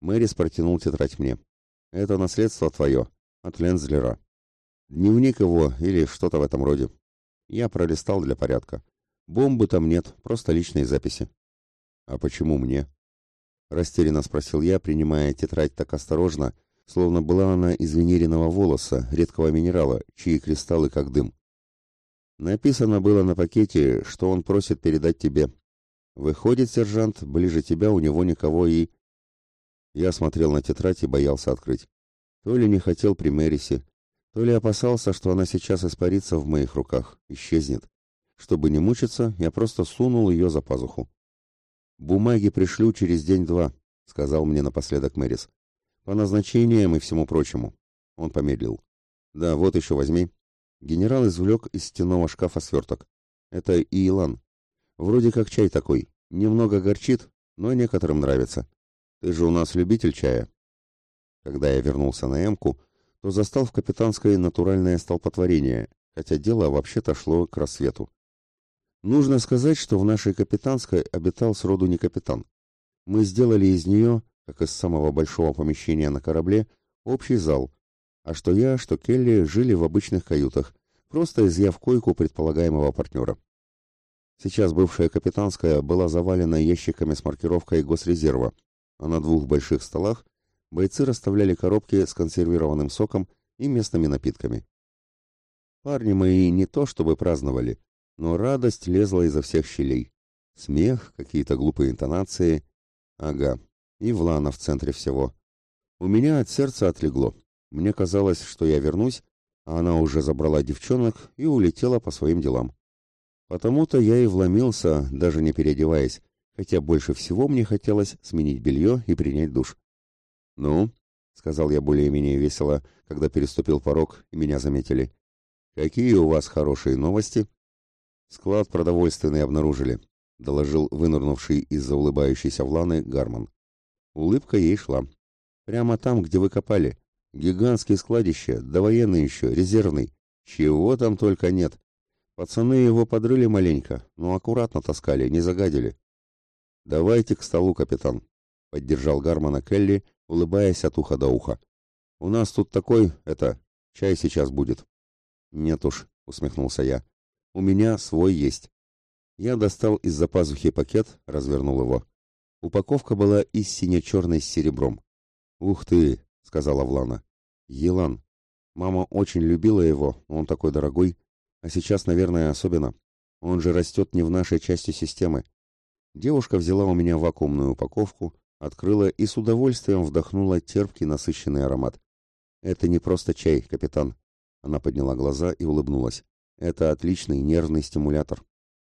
Speaker 1: Мэрис протянул тетрадь мне. Это наследство твое, от Лензлера. Дневник его или что-то в этом роде. Я пролистал для порядка. Бомбы там нет, просто личные записи. А почему мне? Растерянно спросил я, принимая тетрадь так осторожно, словно была она из венериного волоса, редкого минерала, чьи кристаллы как дым. Написано было на пакете, что он просит передать тебе. Выходит, сержант, ближе тебя у него никого и... Я смотрел на тетрадь и боялся открыть. То ли не хотел при Мэрисе, то ли опасался, что она сейчас испарится в моих руках, исчезнет. Чтобы не мучиться, я просто сунул ее за пазуху. «Бумаги пришлю через день-два», — сказал мне напоследок Мэрис. «По назначениям и всему прочему». Он помедлил. Да, вот еще возьми. Генерал извлек из стенного шкафа сверток. Это Иилан. Вроде как чай такой. Немного горчит, но некоторым нравится. Ты же у нас любитель чая. Когда я вернулся на Эмку, то застал в капитанской натуральное столпотворение, хотя дело вообще-то шло к рассвету. Нужно сказать, что в нашей капитанской обитал сроду не капитан. Мы сделали из нее, как из самого большого помещения на корабле, общий зал, а что я, что Келли жили в обычных каютах, просто изъяв койку предполагаемого партнера. Сейчас бывшая капитанская была завалена ящиками с маркировкой госрезерва, а на двух больших столах бойцы расставляли коробки с консервированным соком и местными напитками. Парни мои не то чтобы праздновали, но радость лезла изо всех щелей. Смех, какие-то глупые интонации. Ага, и Влана в центре всего. У меня от сердца отлегло. Мне казалось, что я вернусь, а она уже забрала девчонок и улетела по своим делам. Потому-то я и вломился, даже не переодеваясь, хотя больше всего мне хотелось сменить белье и принять душ. «Ну?» — сказал я более-менее весело, когда переступил порог и меня заметили. «Какие у вас хорошие новости?» «Склад продовольственный обнаружили», — доложил вынырнувший из-за улыбающейся Вланы Гарман. Улыбка ей шла. «Прямо там, где вы копали. Гигантское складище, довоенный еще, резервный. Чего там только нет. Пацаны его подрыли маленько, но аккуратно таскали, не загадили». «Давайте к столу, капитан», — поддержал Гармана Келли, улыбаясь от уха до уха. «У нас тут такой, это, чай сейчас будет». «Нет уж», — усмехнулся я. «У меня свой есть». Я достал из-за пазухи пакет, развернул его. Упаковка была из сине-черной с серебром. «Ух ты!» — сказала Влана. «Елан. Мама очень любила его, он такой дорогой. А сейчас, наверное, особенно. Он же растет не в нашей части системы». Девушка взяла у меня вакуумную упаковку, открыла и с удовольствием вдохнула терпкий насыщенный аромат. «Это не просто чай, капитан». Она подняла глаза и улыбнулась. «Это отличный нервный стимулятор.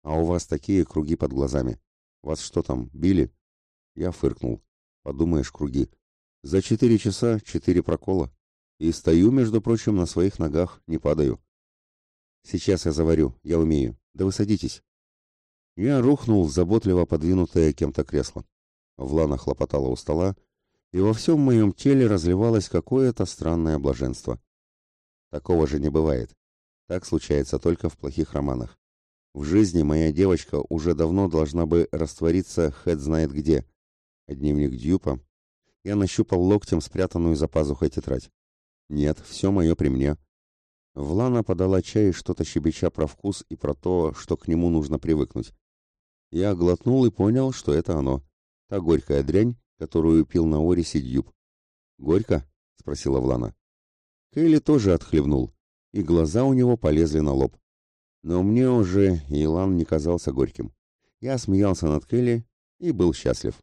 Speaker 1: А у вас такие круги под глазами. Вас что там, били?» Я фыркнул. «Подумаешь, круги. За четыре часа четыре прокола. И стою, между прочим, на своих ногах, не падаю». «Сейчас я заварю, я умею. Да вы садитесь». Я рухнул в заботливо подвинутое кем-то кресло. Влана хлопотала у стола, и во всем моем теле разливалось какое-то странное блаженство. Такого же не бывает. Так случается только в плохих романах. В жизни моя девочка уже давно должна бы раствориться хэт знает где. Дневник Дьюпа. Я нащупал локтем спрятанную за пазухой тетрадь. Нет, все мое при мне. Влана подала чай, что-то щебеча про вкус и про то, что к нему нужно привыкнуть. Я глотнул и понял, что это оно. Та горькая дрянь, которую пил на Орисе Дьюб. «Горько?» — спросила Влана. Кейли тоже отхлебнул, и глаза у него полезли на лоб. Но мне уже Илан не казался горьким. Я смеялся над Келли и был счастлив.